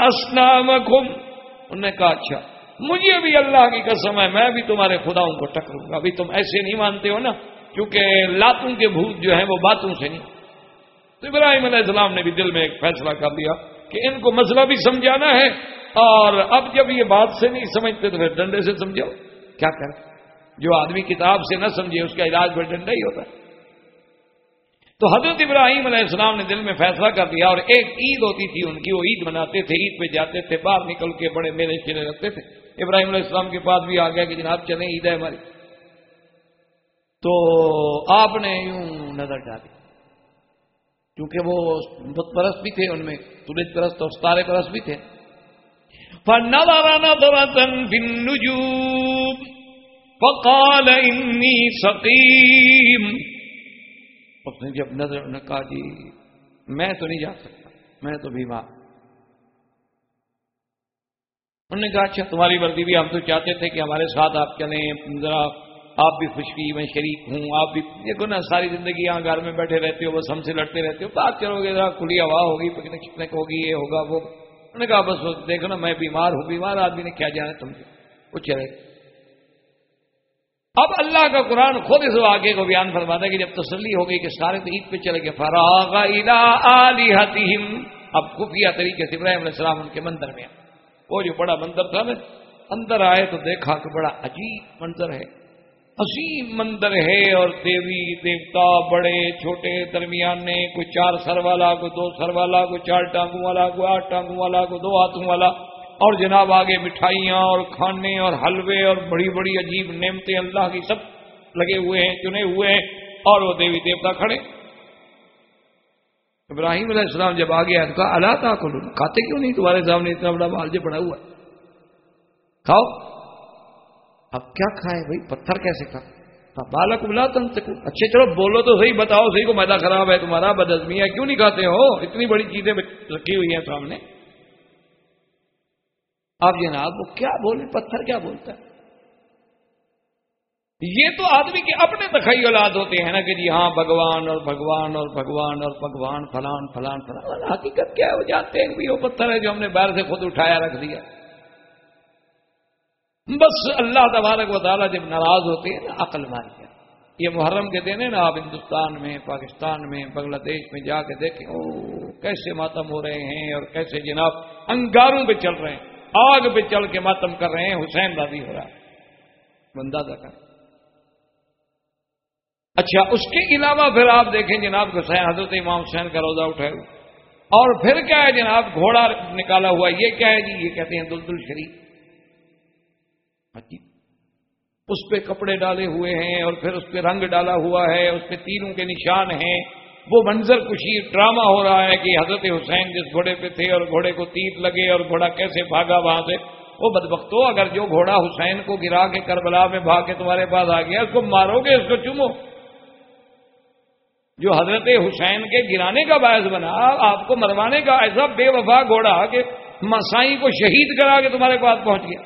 اسلام انہوں نے کہا اچھا مجھے بھی اللہ کی قسم ہے، میں بھی تمہارے خداؤں کو ٹکروں گا، ابھی تم ایسے نہیں مانتے ہو نا، کیونکہ لاتوں کے بھوت جو ہیں وہ باتوں سے نہیں۔ تو ابراہیم علیہ السلام نے بھی دل میں ایک فیصلہ کر دیا کہ ان کو مسئلہ بھی سمجھانا ہے، اور اب جب یہ بات سے نہیں سمجھتے تو پھر ڈنڈے سے سمجھاؤ۔ کیا کر جو آدمی کتاب سے نہ سمجھے، اس کا علاج پھر ڈنڈا ہی ہوتا ہے۔ تو حضرت ابراہیم علیہ السلام نے دل میں فیصلہ کر دیا اور ایک عید ہوتی تھی، ان کی وہ عید مناتے تھے، عید پہ جاتے تھے، باہر نکل کے بڑے میلے چلے رکھتے تھے۔ ابراہیم علیہ السلام کے پاس بھی آ گیا کہ جناب چلیں، عید ہے ہماری۔ تو آپ نے یوں نظر ڈالی کیونکہ وہ بت پرست بھی تھے، ان میں سورج پرست اور ستارے پرست بھی تھے۔ فقال انی سقیم اس نے جب نظر نے کہا جی میں تو نہیں جا سکتا، میں تو بیمار۔ انہوں نے کہا اچھا تمہاری وردی بھی ہم تو چاہتے تھے کہ ہمارے ساتھ آپ چلیں، ذرا آپ بھی خوشی میں شریک ہوں، آپ بھی۔ دیکھو نا ساری زندگی یہاں گھر میں بیٹھے رہتے ہو، بس ہم سے لڑتے رہتے ہو۔ بات کرو گے، ذرا کھلی ہوا ہوگی، پکنک شکنک ہوگی، یہ ہوگا وہ۔ انہوں نے کہا، بس دیکھو نا، میں بیمار ہوں، بیمار آدمی نے کیا جانا تم سے وہ چلے۔ اب اللہ کا قرآن خود اس واقعے کو بیان فرماتا ہے کہ جب تسلی ہو گئی کہ سارے تو عید پہ چلے گئے، فراغ اب خفیہ طریقے سے ابراہیم علیہ السلام ان کے مندر میں وہ جو بڑا مندر تھا نا، اندر آئے تو دیکھا کہ بڑا عجیب منظر ہے۔ عظیم مندر ہے اور دیوی دیوتا بڑے، چھوٹے، درمیانے، کوئی چار سر والا، کوئی دو سر والا، کوئی چار ٹانگوں والا، کوئی آٹھ ٹانگوں والا، کوئی دو ہاتھوں والا۔ اور جناب آگے مٹھائیاں اور کھانے اور حلوے اور بڑی بڑی عجیب نعمتیں اللہ کی سب لگے ہوئے ہیں، چنے ہوئے ہیں اور وہ دیوی دیوتا کھڑے۔ ابراہیم علیہ السلام جب آگے آئے کہا اللہ تا کو کھاتے کیوں نہیں؟ تمہارے سامنے اتنا بڑا مال پڑا ہوا ہے۔ کھاؤ۔ اب کیا کھائے بھائی؟ پتھر کیسے کھا بالک بلا تن اچھا چلو، بولو تو صحیح، بتاؤ صحیح کو میدا خراب ہے تمہارا؟ بدزمی ہے کیوں نہیں کھاتے ہو؟ اتنی بڑی چیزیں رکھی ہوئی ہیں سامنے۔ آپ جناب وہ کیا بولے؟ پتھر کیا بولتا ہے؟ یہ تو آدمی کے اپنے تخیلات ہوتے ہیں نا کہ جی ہاں بھگوان اور بھگوان اور بھگوان اور بھگوان فلان فلان فلان۔ حقیقت کیا ہے؟ وہ جانتے ہیں کہ وہ پتھر ہے جو ہم نے باہر سے خود اٹھایا، رکھ دیا۔ بس اللہ تبارک و تعالیٰ جب ناراض ہوتے ہیں نا، عقل ماری یہ محرم کے دن ہے نا، آپ ہندوستان میں، پاکستان میں، بنگلہ دیش میں جا کے دیکھیں او کیسے ماتم ہو رہے ہیں اور کیسے جناب انگاروں پہ چل رہے ہیں۔ آگ پہ چل کے ماتم کر رہے ہیں، حسین دادی ہو رہا ہے۔ بندہ کر اچھا اس کے علاوہ پھر آپ دیکھیں جناب حسین، حضرت امام حسین کا روزہ اٹھائے اور پھر کیا ہے جناب، گھوڑا نکالا ہوا، یہ کیا ہے جی؟ یہ کہتے ہیں دلدل شریف۔ اس پہ کپڑے ڈالے ہوئے ہیں اور پھر اس پہ رنگ ڈالا ہوا ہے، اس پہ تینوں کے نشان ہیں۔ وہ منظر کشی ڈرامہ ہو رہا ہے کہ حضرت حسین جس گھوڑے پہ تھے اور گھوڑے کو تیر لگے اور گھوڑا کیسے بھاگا وہاں سے، وہ بدبختو، اگر جو گھوڑا حسین کو گرا کے کربلا میں بھاگ کے تمہارے پاس آ گیا، اس کو مارو گے، اس کو چومو۔ جو حضرت حسین کے گرانے کا باعث بنا، آپ کو مروانے کا ایسا بے وفا گھوڑا کہ مسائی کو شہید کرا کے تمہارے پاس پہنچ گیا۔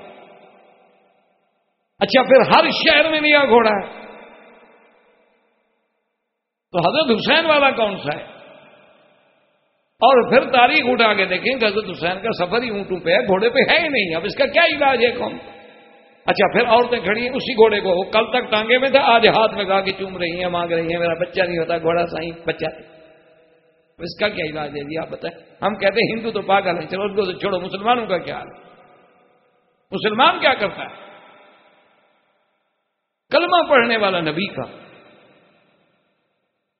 اچھا پھر ہر شہر میں نیا گھوڑا ہے۔ تو حضرت حسین والا کون سا ہے؟ اور پھر تاریخ اٹھا کے دیکھیں کہ حضرت حسین کا سفر ہی اونٹوں پہ ہے، گھوڑے پہ ہے ہی نہیں۔ اب اس کا کیا علاج ہے کون اچھا پھر عورتیں کھڑی ہیں، اسی گھوڑے کو۔ کل تک ٹانگے میں تھا آج ہاتھ میں گا کے چوم رہی ہیں، مانگ رہی ہیں، میرا بچہ نہیں ہوتا، گھوڑا سائی بچہ۔ اس کا کیا علاج ہے جی؟ آپ بتائیں۔ ہم کہتے ہیں ہندو تو پاگل ہیں، چلو اس کو چھوڑو، مسلمانوں کا کیا حال مسلمان کیا کرتا ہے؟ کلمہ پڑھنے والا نبی کا۔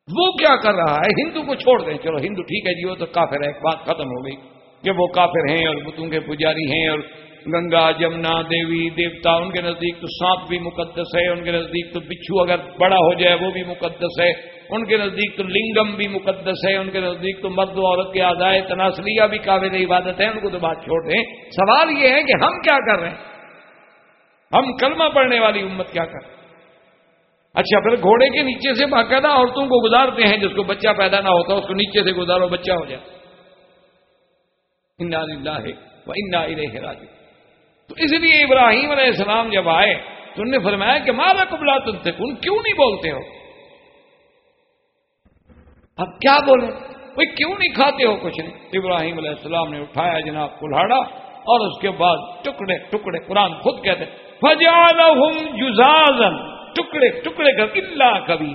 وہ کیا کر رہا ہے؟ ہندو کو چھوڑ دیں۔ چلو، ہندو ٹھیک ہے جی وہ تو کافر ہے۔ ایک بات ختم ہو گئی کہ وہ کافر ہیں اور بتوں کے پجاری ہیں اور گنگا، جمنا، دیوی، دیوتا، ان کے نزدیک تو سانپ بھی مقدس ہے، ان کے نزدیک تو بچھو اگر بڑا ہو جائے وہ بھی مقدس ہے، ان کے نزدیک تو لنگم بھی مقدس ہے، ان کے نزدیک تو مرد و عورت کے آدائے تناسلیہ بھی قابل عبادت ہے ان کو تو بات چھوڑ دیں۔ سوال یہ ہے کہ ہم کیا کر رہے ہیں؟ ہم کلمہ پڑھنے والی امت کیا کر رہے ہیں؟ اچھا پھر گھوڑے کے نیچے سے باقاعدہ عورتوں کو گزارتے ہیں، جس کو بچہ پیدا نہ ہوتا، اس کو نیچے سے گزارو، بچہ ہو جائے۔ وہ انا تو اس لیے ابراہیم علیہ السلام جب آئے، تو انہوں نے فرمایا کہ مالا قبلا تم سے کن کیوں نہیں بولتے ہو؟ اب کیا بولے بھائی، کیوں نہیں کھاتے ہو؟ کچھ نہیں۔ ابراہیم علیہ السلام نے اٹھایا جناب کلاڑا اور اس کے بعد ٹکڑے ٹکڑے، قرآن خود کہتے جزازن ٹکڑے ٹکڑے کر اللہ کبھی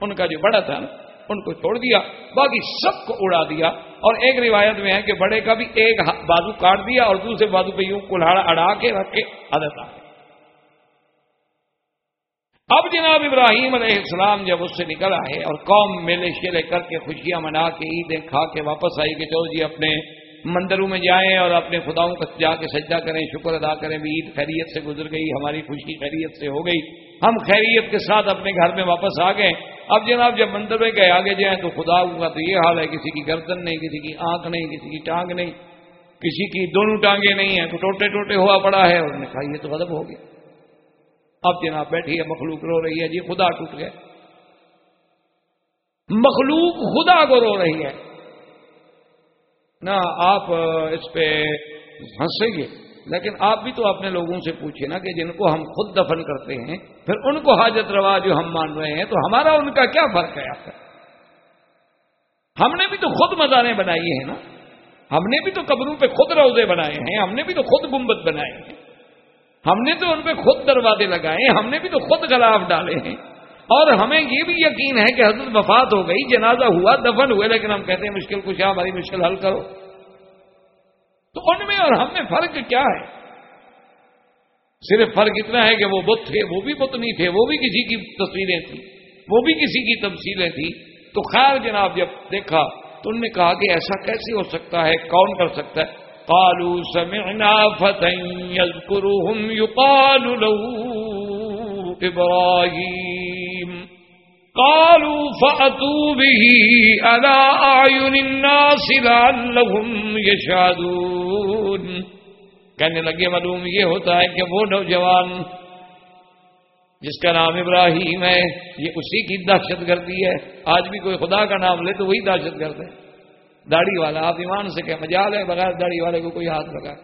ان کا جو بڑا تھا نا، ان کو چھوڑ دیا، باقی سب کو اڑا دیا۔ اور ایک روایت میں ہے کہ بڑے کا بھی ایک بازو کاٹ دیا اور دوسرے بازو پہ یوں کلاڑا اڑا کے رکھ کے عادت آ اب جناب ابراہیم علیہ السلام جب اس سے نکل آئے اور قوم میلے شیلے کر کے خوشیاں منا کے عیدیں کھا کے واپس آئی کہ چلو جی اپنے مندروں میں جائیں اور اپنے خداؤں کا جا کے سجدہ کریں، شکر ادا کریں، بھی عید خیریت سے گزر گئی، ہماری خوشی خیریت سے ہو گئی۔ ہم خیریت کے ساتھ اپنے گھر میں واپس آ گئے۔ اب جناب جب مندر میں گئے، آگے جائیں تو خدا کا تو یہ حال ہے، کسی کی گردن نہیں، کسی کی آنکھ نہیں، کسی کی ٹانگ نہیں۔ کسی کی دونوں ٹانگیں نہیں ہیں، تو ٹوٹے ٹوٹے ہوا پڑا ہے اور نے کہا یہ تو غلط ہو گیا۔ اب جناب بیٹھی ہے، مخلوق رو رہی ہے جی خدا ٹوٹ گئے مخلوق خدا کو رو رہی ہے۔ نہ آپ اس پہ ہنسیں گے لیکن آپ بھی تو اپنے لوگوں سے پوچھیں نا کہ جن کو ہم خود دفن کرتے ہیں، پھر ان کو حاجت روا جو ہم مان رہے ہیں، تو ہمارا ان کا کیا فرق ہے آپ کا ہم نے بھی تو خود مزاریں بنائی ہیں نا۔ ہم نے بھی تو قبروں پہ خود روزے بنائے ہیں، ہم نے بھی تو خود گنبد بنائے ہیں۔ ہم نے تو ان پہ خود دروازے لگائے ہم نے بھی تو خود گلاف ڈالے ہیں۔ اور ہمیں یہ بھی یقین ہے کہ حضرت وفات ہو گئی، جنازہ ہوا، دفن ہوئے، لیکن ہم کہتے ہیں مشکل کچھ ہماری مشکل حل کرو۔ تو ان میں اور ہم میں فرق کیا ہے؟ صرف فرق اتنا ہے کہ وہ بت تھے، وہ بھی بت نہیں تھے، وہ بھی کسی کی تصویریں تھیں، وہ بھی کسی کی تفصیلیں تھیں۔ تو خیر جناب، جب دیکھا تو انہوں نے کہا کہ ایسا کیسے ہو سکتا ہے؟ کون کر سکتا ہے؟ کالو سمعنا فتح يقال له ابراہیم قالوا فأتوا به على أعين الناس لعلهم يشهدون؟ کہنے لگے، معلوم یہ ہوتا ہے کہ وہ نوجوان جس کا نام ابراہیم ہے، یہ اسی کی دہشت گردی ہے۔ آج بھی کوئی خدا کا نام لے تو وہی دہشت گرد ہے۔ داڑھی والا، آپ ایمان سے کہ مجال ہے، بغیر داڑھی والے کو کوئی ہاتھ لگا۔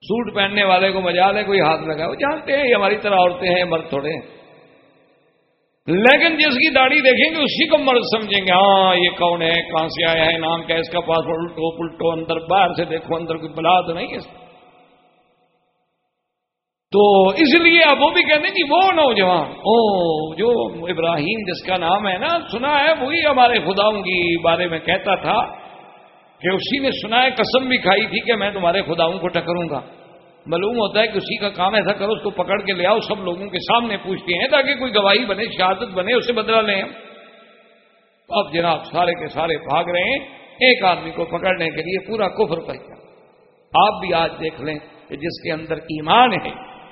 سوٹ پہننے والے کو مجال ہے، کوئی ہاتھ لگا۔ وہ جانتے ہیں، یہ ہماری طرح عورتیں ہیں، مرد تھوڑے ہیں۔ لیکن جس کی داڑھی دیکھیں گے اسی کو مرد سمجھیں گے ہاں یہ کون ہے؟ کہاں سے آیا ہے؟ نام کیا اس کا پاسپورٹ الٹو، پلٹو، اندر باہر سے دیکھو، اندر کوئی بلا تو نہیں ہے۔ تو اس لیے اب وہ بھی کہتے ہیں کہ وہ نوجوان، او، جو ابراہیم جس کا نام ہے نا، سنا ہے، وہی ہمارے خداؤں کی بارے میں کہتا تھا کہ اسی نے سنا ہے، قسم بھی کھائی تھی کہ میں تمہارے خداؤں کو ٹکروں گا۔ معلوم ہوتا ہے کہ اسی کا کام ایسا کرو، اس کو پکڑ کے لے آؤ، سب لوگوں کے سامنے پوچھتے ہیں تاکہ کوئی گواہی بنے، شہادت بنے، اسے بدلا لیں اب جناب سارے کے سارے بھاگ رہے ہیں، ایک آدمی کو پکڑنے کے لیے پورا کفر پر آپ بھی آج دیکھ لیں کہ جس کے اندر ایمان ہے،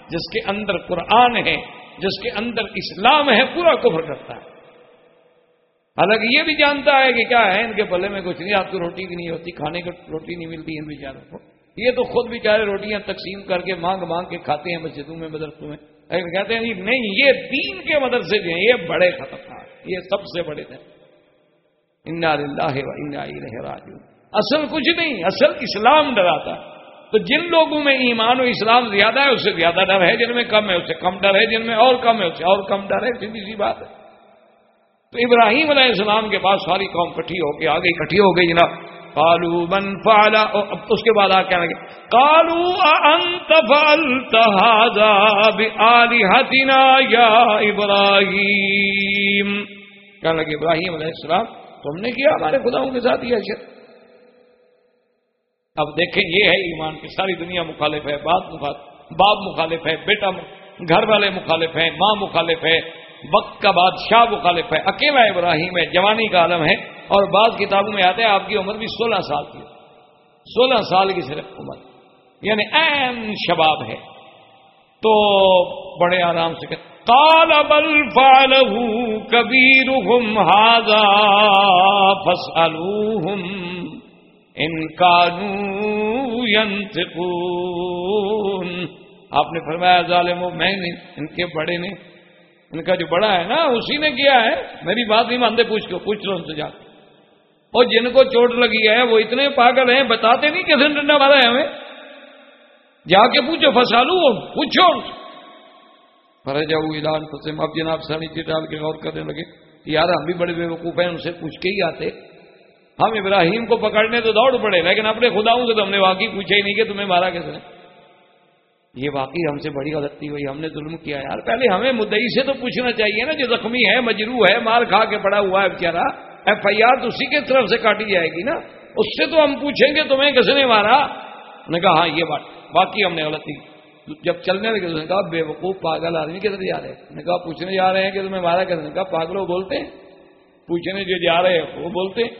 جس کے اندر قرآن ہے، جس کے اندر اسلام ہے، پورا کفر کرتا ہے۔ حالانکہ یہ بھی جانتا ہے کہ کیا ہے، ان کے پلے میں کچھ نہیں، آپ کو روٹی بھی نہیں ہوتی، کھانے کو روٹی نہیں ملتی ان بیچاروں کو یہ تو خود بیچارے روٹیاں تقسیم کر کے مانگ مانگ کے کھاتے ہیں مسجدوں میں، مدرسوں میں۔ کہتے ہیں جی، نہیں، یہ دین کے مدرسے جو ہیں، یہ بڑے خطرناک، یہ سب سے بڑے تھے اصل کچھ نہیں، اصل اسلام ڈراتا۔ تو جن لوگوں میں ایمان و اسلام زیادہ ہے، اس سے زیادہ ڈر ہے، جن میں کم ہے، اس سے کم ڈر ہے، جن میں اور کم ہے، اس سے اور کم ڈر ہے، سیدھی سی بات ہے۔ تو ابراہیم علیہ السلام کے پاس ساری قوم کٹھی ہو کے، آگے کٹھی ہو گئی، جناب۔ کالو بن فالا اس کے بعد آ کیا لگے کالو یا ابراہیم؟ کیا لگے، ابراہیم علیہ السلام، تم نے کیا ہمارے خداؤں کے ساتھ یہ اشر اب دیکھیں، یہ ہے ایمان کی ساری دنیا مخالف ہے، باپ مخالف باپ مخالف ہے، بیٹا گھر والے مخالف ہیں، ماں مخالف ہے وقت کا بادشاہ مخالف ہے، اکیلا ابراہیم ہے، جوانی کا عالم ہے۔ اور بعض کتابوں میں آتے ہیں، آپ کی عمر بھی سولہ سال کی سولہ سال کی صرف عمر۔ یعنی این شباب ہے۔ تو بڑے آرام سے کہ کال بل فال کبیر ہاضا فسالو ان آپ نے فرمایا ظالم میں نے، ان کے بڑے نے ان کا جو بڑا ہے نا، اسی نے کیا ہے؟ میری بات نہیں مانتے، پوچھ کے پوچھ لو ان سے جا اور جن کو چوٹ لگی ہے، وہ اتنے پاگل ہیں، بتاتے نہیں کیسے ڈنڈا مارا ہے ہمیں۔ جا کے پوچھو، فسالو پوچھو فرے جاؤ اعلان فسم اب جناب سانی چی جی ڈال کے غور کرنے لگے یار، ہم بھی بڑے بے وقوف ہیں، ان سے پوچھ کے ہی آتے۔ ہم ابراہیم کو پکڑنے تو دوڑ پڑے، لیکن اپنے خداؤں سے تو ہم نے واقعی پوچھا ہی نہیں کہ تمہیں مارا کیسے یہ واقعی ہم سے بڑی غلطی ہوئی، ہم نے ظلم کیا یار۔ پہلے ہمیں مدئی سے تو پوچھنا چاہیے نا، جو زخمی ہے مجرو ہے، مار کھا کے پڑا ہوا ہے بےچارا ایف آئی آر تو اسی کی طرف سے کاٹی جائے گی نا۔ اس سے تو ہم پوچھیں گے، تمہیں کس نے مارا؟ نے کہا ہاں یہ بات باقی ہم نے غلطی جب چلنے لگے نے کہا بے وقوف پاگل آدمی کدھر جا رہے؟ ہیں نے کہا، پوچھنے جا رہے ہیں کہ تمہیں مارا کیسے کہا پاگل وہ بولتے ہیں۔ پوچھنے جو جا رہے ہیں، وہ بولتے ہیں۔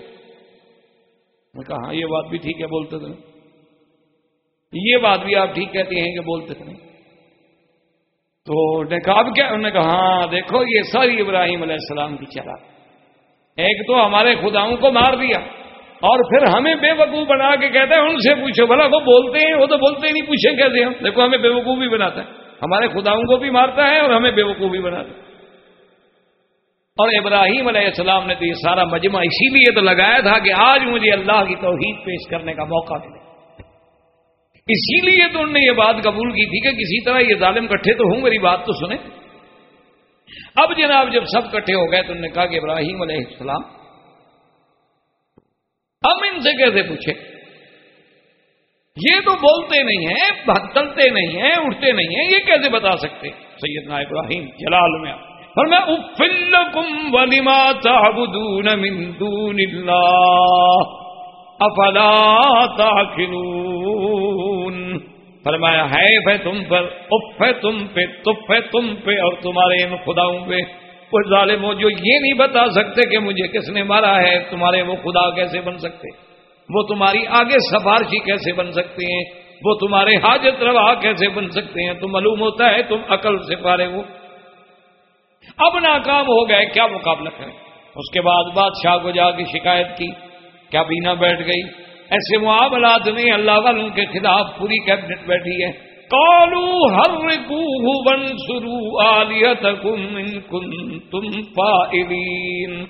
کہا ہاں یہ بات بھی ٹھیک ہے، بولتے تھے یہ بات بھی آپ ٹھیک کہتے ہیں کہ بولتے تھے۔ تو نے کہا، اب کیا؟ انہوں نے کہا ہاں دیکھو، یہ ساری ابراہیم علیہ السلام کی چلا ایک تو ہمارے خداؤں کو مار دیا اور پھر ہمیں بے وقوف بنا کے کہتے ہیں ان سے پوچھو، بھلا وہ بولتے ہیں؟ وہ تو بولتے ہی نہیں، پوچھیں کیسے ہم؟ دیکھو، ہمیں بے وقوف بھی بناتا ہے۔ ہمارے خداؤں کو بھی مارتا ہے اور ہمیں بے وقوف بھی بناتا ہے۔ اور ابراہیم علیہ السلام نے تو یہ سارا مجمع اسی لیے تو لگایا تھا کہ آج مجھے اللہ کی توحید پیش کرنے کا موقع ملے۔ اسی لیے تو انہوں نے یہ بات قبول کی تھی کہ کسی طرح یہ ظالم کٹھے تو ہوں، میری بات تو سنیں۔ اب جناب جب سب کٹھے ہو گئے تو انہوں نے کہا کہ ابراہیم علیہ السلام، ہم ان سے کیسے پوچھے یہ تو بولتے نہیں ہیں چلتے نہیں ہیں اٹھتے نہیں ہیں، یہ کیسے بتا سکتے؟ سیدنا ابراہیم، جلال میں۔ اور میں افلکم ولیما تعبدون من دون اللہ افلا تاخلون فرمایا ہے پہ تم پر، اف ہے تم پہ، تف ہے تم پہ، اور تمہارے ان خداؤں پہ۔ وہ ظالم ہو جو یہ نہیں بتا سکتے کہ مجھے کس نے مارا ہے، تمہارے وہ خدا کیسے بن سکتے؟ وہ تمہاری آگے سفارشی کیسے بن سکتے ہیں؟ وہ تمہارے حاجت روا کیسے بن سکتے ہیں؟ تو معلوم ہوتا ہے، تم عقل سے پارے ہو۔ اب ناکام ہو گئے، کیا مقابلہ کریں؟ اس کے بعد بادشاہ کو جا کے شکایت کی۔ کیا بینا بیٹھ گئی؟ ایسے معاملات میں اللہ والوں کے خلاف پوری کیبنٹ بیٹھی ہے۔ کالو ہر ون سرو آلیت تم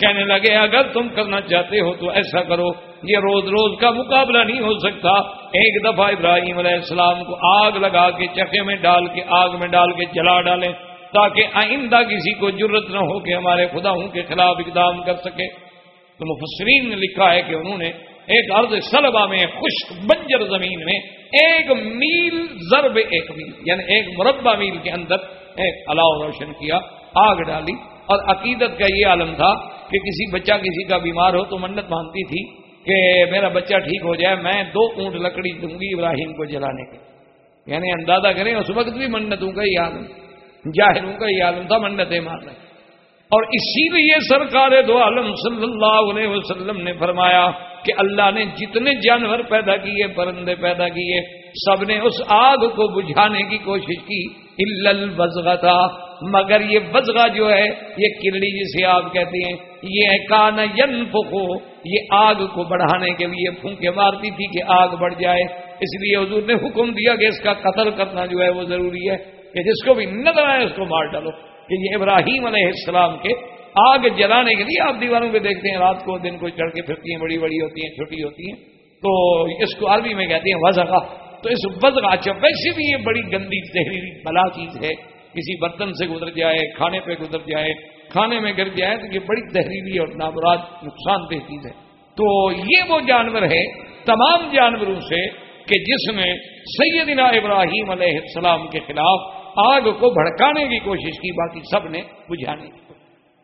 کہنے لگے، اگر تم کرنا چاہتے ہو تو ایسا کرو، یہ روز روز کا مقابلہ نہیں ہو سکتا۔ ایک دفعہ ابراہیم علیہ السلام کو آگ لگا کے چکے میں ڈال کے، آگ میں ڈال کے جلا ڈالیں، تاکہ آئندہ کسی کو ضرورت نہ ہو کہ ہمارے خداؤں کے خلاف اقدام کر سکے۔ تو مفسرین نے لکھا ہے کہ انہوں نے ایک ارض سلبا میں، خشک بنجر زمین میں ایک میل ضرب ایک میل یعنی ایک مربع میل کے اندر ایک الاؤ روشن کیا، آگ ڈالی۔ اور عقیدت کا یہ عالم تھا کہ کسی بچہ کسی کا بیمار ہو تو منت مانتی تھی کہ میرا بچہ ٹھیک ہو جائے، میں دو اونٹ لکڑی دوں گی ابراہیم کو جلانے کے۔ یعنی اندازہ کریں، اس وقت بھی منتوں کا یہ عالم جاہروں کا یہ عالم تھا، منتیں مارنے اور اسی لیے سرکار دو عالم صلی اللہ علیہ وسلم نے فرمایا کہ اللہ نے جتنے جانور پیدا کیے، پرندے پیدا کیے، سب نے اس آگ کو بجھانے کی کوشش کی۔ الزغا تھا مگر یہ بزغا جو ہے، یہ کلڑی جسے آپ کہتے ہیں، یہ کان ین یہ آگ کو بڑھانے کے لیے پھونکے مارتی تھی کہ آگ بڑھ جائے۔ اس لیے حضور نے حکم دیا کہ اس کا قتل کرنا جو ہے وہ ضروری ہے، کہ جس کو بھی نظر آئے اس کو مار ڈالو۔ کہ یہ ابراہیم علیہ السلام کے آگ جلانے کے لیے آپ دیواروں پہ دیکھتے ہیں، رات کو دن کو چڑھ کے پھرتی ہیں، بڑی بڑی ہوتی ہیں، چھوٹی ہوتی ہیں۔ تو اس کو عربی میں کہتے ہیں وزغا تو اس وزغا اچھا ویسے بھی یہ بڑی گندی زہریلی بلا چیز ہے۔ کسی برتن سے گزر جائے، کھانے پہ گزر جائے، کھانے میں گر جائے، تو یہ بڑی زہریلی اور نامراد نقصان دہ چیز ہے۔ تو یہ وہ جانور ہے تمام جانوروں سے کہ جس میں سیدنا ابراہیم علیہ السلام کے خلاف آگ کو بھڑکانے کی کوشش کی، باقی سب نے بجھانے کی۔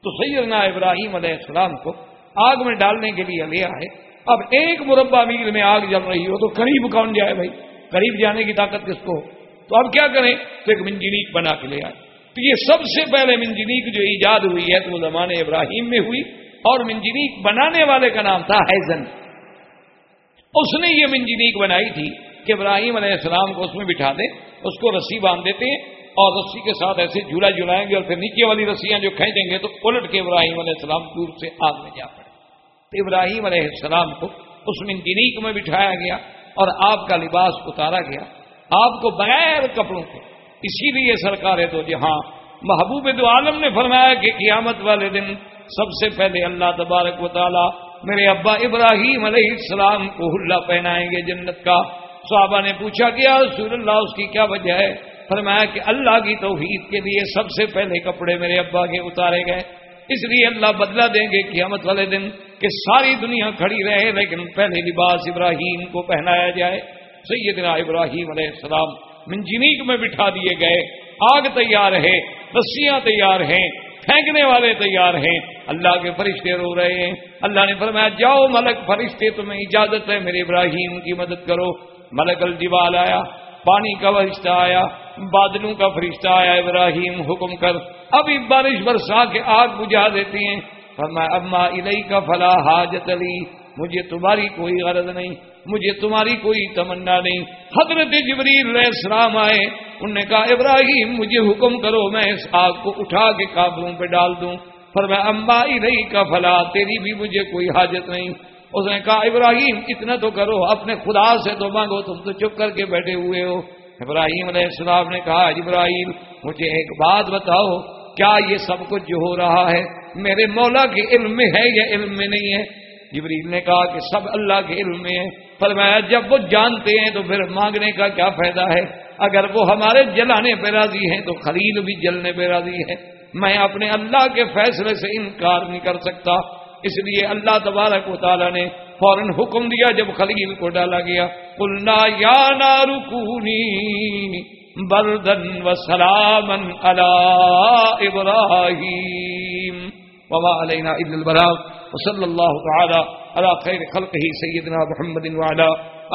تو سیدنا ابراہیم علیہ السلام کو آگ میں ڈالنے کے لیے لیا ہے اب ایک مربع میل میں آگ جل رہی ہو تو قریب کون جائے بھائی؟ قریب جانے کی طاقت کس کو؟ تو اب کیا کریں؟ تو ایک منجنیک بنا کے لے آئے۔ تو یہ سب سے پہلے منجنیک جو ایجاد ہوئی ہے تو وہ زمانے ابراہیم میں ہوئی۔ اور منجنیک بنانے والے کا نام تھا حیزن اس نے یہ منجنیک بنائی تھی کہ ابراہیم علیہ السلام کو اس میں بٹھا دیں، اس کو رسی باندھ دیتے ہیں۔ اور رسی کے ساتھ ایسے جھولا جلائیں گے اور پھر نیچے والی رسیاں جو کھینچیں گے تو الٹ کے ابراہیم علیہ السلام دور سے آگ میں جا پڑے۔ تو ابراہیم علیہ السلام کو اس منجنیک میں بٹھایا گیا اور آپ کا لباس اتارا گیا۔ آپ کو بغیر کپڑوں کے، اسی لیے سرکار ہے تو جہاں محبوب دو عالم نے فرمایا کہ قیامت والے دن سب سے پہلے اللہ تبارک و تعالی میرے ابا ابراہیم علیہ السلام کو ہلا پہنائیں گے جنت کا۔ صحابہ نے پوچھا کیا رسول اللہ، اس کی کیا وجہ ہے؟ فرمایا کہ اللہ کی توحید کے لیے سب سے پہلے کپڑے میرے ابا کے اتارے گئے۔ اس لیے اللہ بدلا دیں گے قیامت والے دن کہ ساری دنیا کھڑی رہے، لیکن پہلے لباس ابراہیم کو پہنایا جائے۔ سیدنا ابراہیم علیہ السلام منجنیک میں بٹھا دیے گئے۔ آگ تیار ہے رسیاں تیار ہیں، پھینکنے والے تیار ہیں۔ اللہ کے فرشتے رو رہے ہیں۔ اللہ نے فرمایا، جاؤ ملک، فرشتے، تمہیں اجازت ہے، میرے ابراہیم کی مدد کرو۔ ملک الجبال آیا۔ پانی کا فرشتہ آیا، بادلوں کا فرشتہ آیا، ابراہیم حکم کر، ابھی بارش برسا کے آگ بجھا دیتی ہیں۔ اما الہی کا فلا حاجت علی مجھے تمہاری کوئی غرض نہیں، مجھے تمہاری کوئی تمنا نہیں۔ حضرت جبریل علیہ السلام آئے، انہوں نے کہا، ابراہیم، مجھے حکم کرو، میں اس آگ کو اٹھا کے قابلوں پہ ڈال دوں۔ پر میں امبا الہی کا فلا، تیری بھی مجھے کوئی حاجت نہیں۔ اس نے کہا، ابراہیم، اتنا تو کرو، اپنے خدا سے تو مانگو، تم تو چپ کر کے بیٹھے ہوئے ہو. ابراہیم علیہ السلام نے کہا، ابراہیم، مجھے ایک بات بتاؤ، کیا یہ سب کچھ جو ہو رہا ہے؟ میرے مولا کے علم میں ہے یا علم میں نہیں ہے؟ جبریل نے کہا کہ سب اللہ کے علم میں ہے فرمایا، جب وہ جانتے ہیں تو پھر مانگنے کا کیا فائدہ ہے؟ اگر وہ ہمارے جلانے پہ راضی ہیں تو خلیل بھی جلنے پہ راضی ہے میں اپنے اللہ کے فیصلے سے انکار نہیں کر سکتا۔ اس لیے اللہ تبارک و تعالیٰ نے فوراً حکم دیا جب خلیل کو ڈالا گیا کلنا یا نارکونی بردن و سلامن ابراہیم. وما علینا ابن البراغ وصلی اللہ تعالی علی خیر خلقہ سیدنا محمد وعلا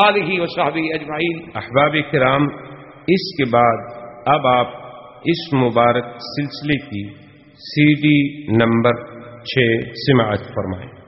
آلہ و صحبی اجمعین. احباب کرام، اس کے بعد اب آپ اس مبارک سلسلے کی سی ڈی نمبر چھ سماعت فرمائیں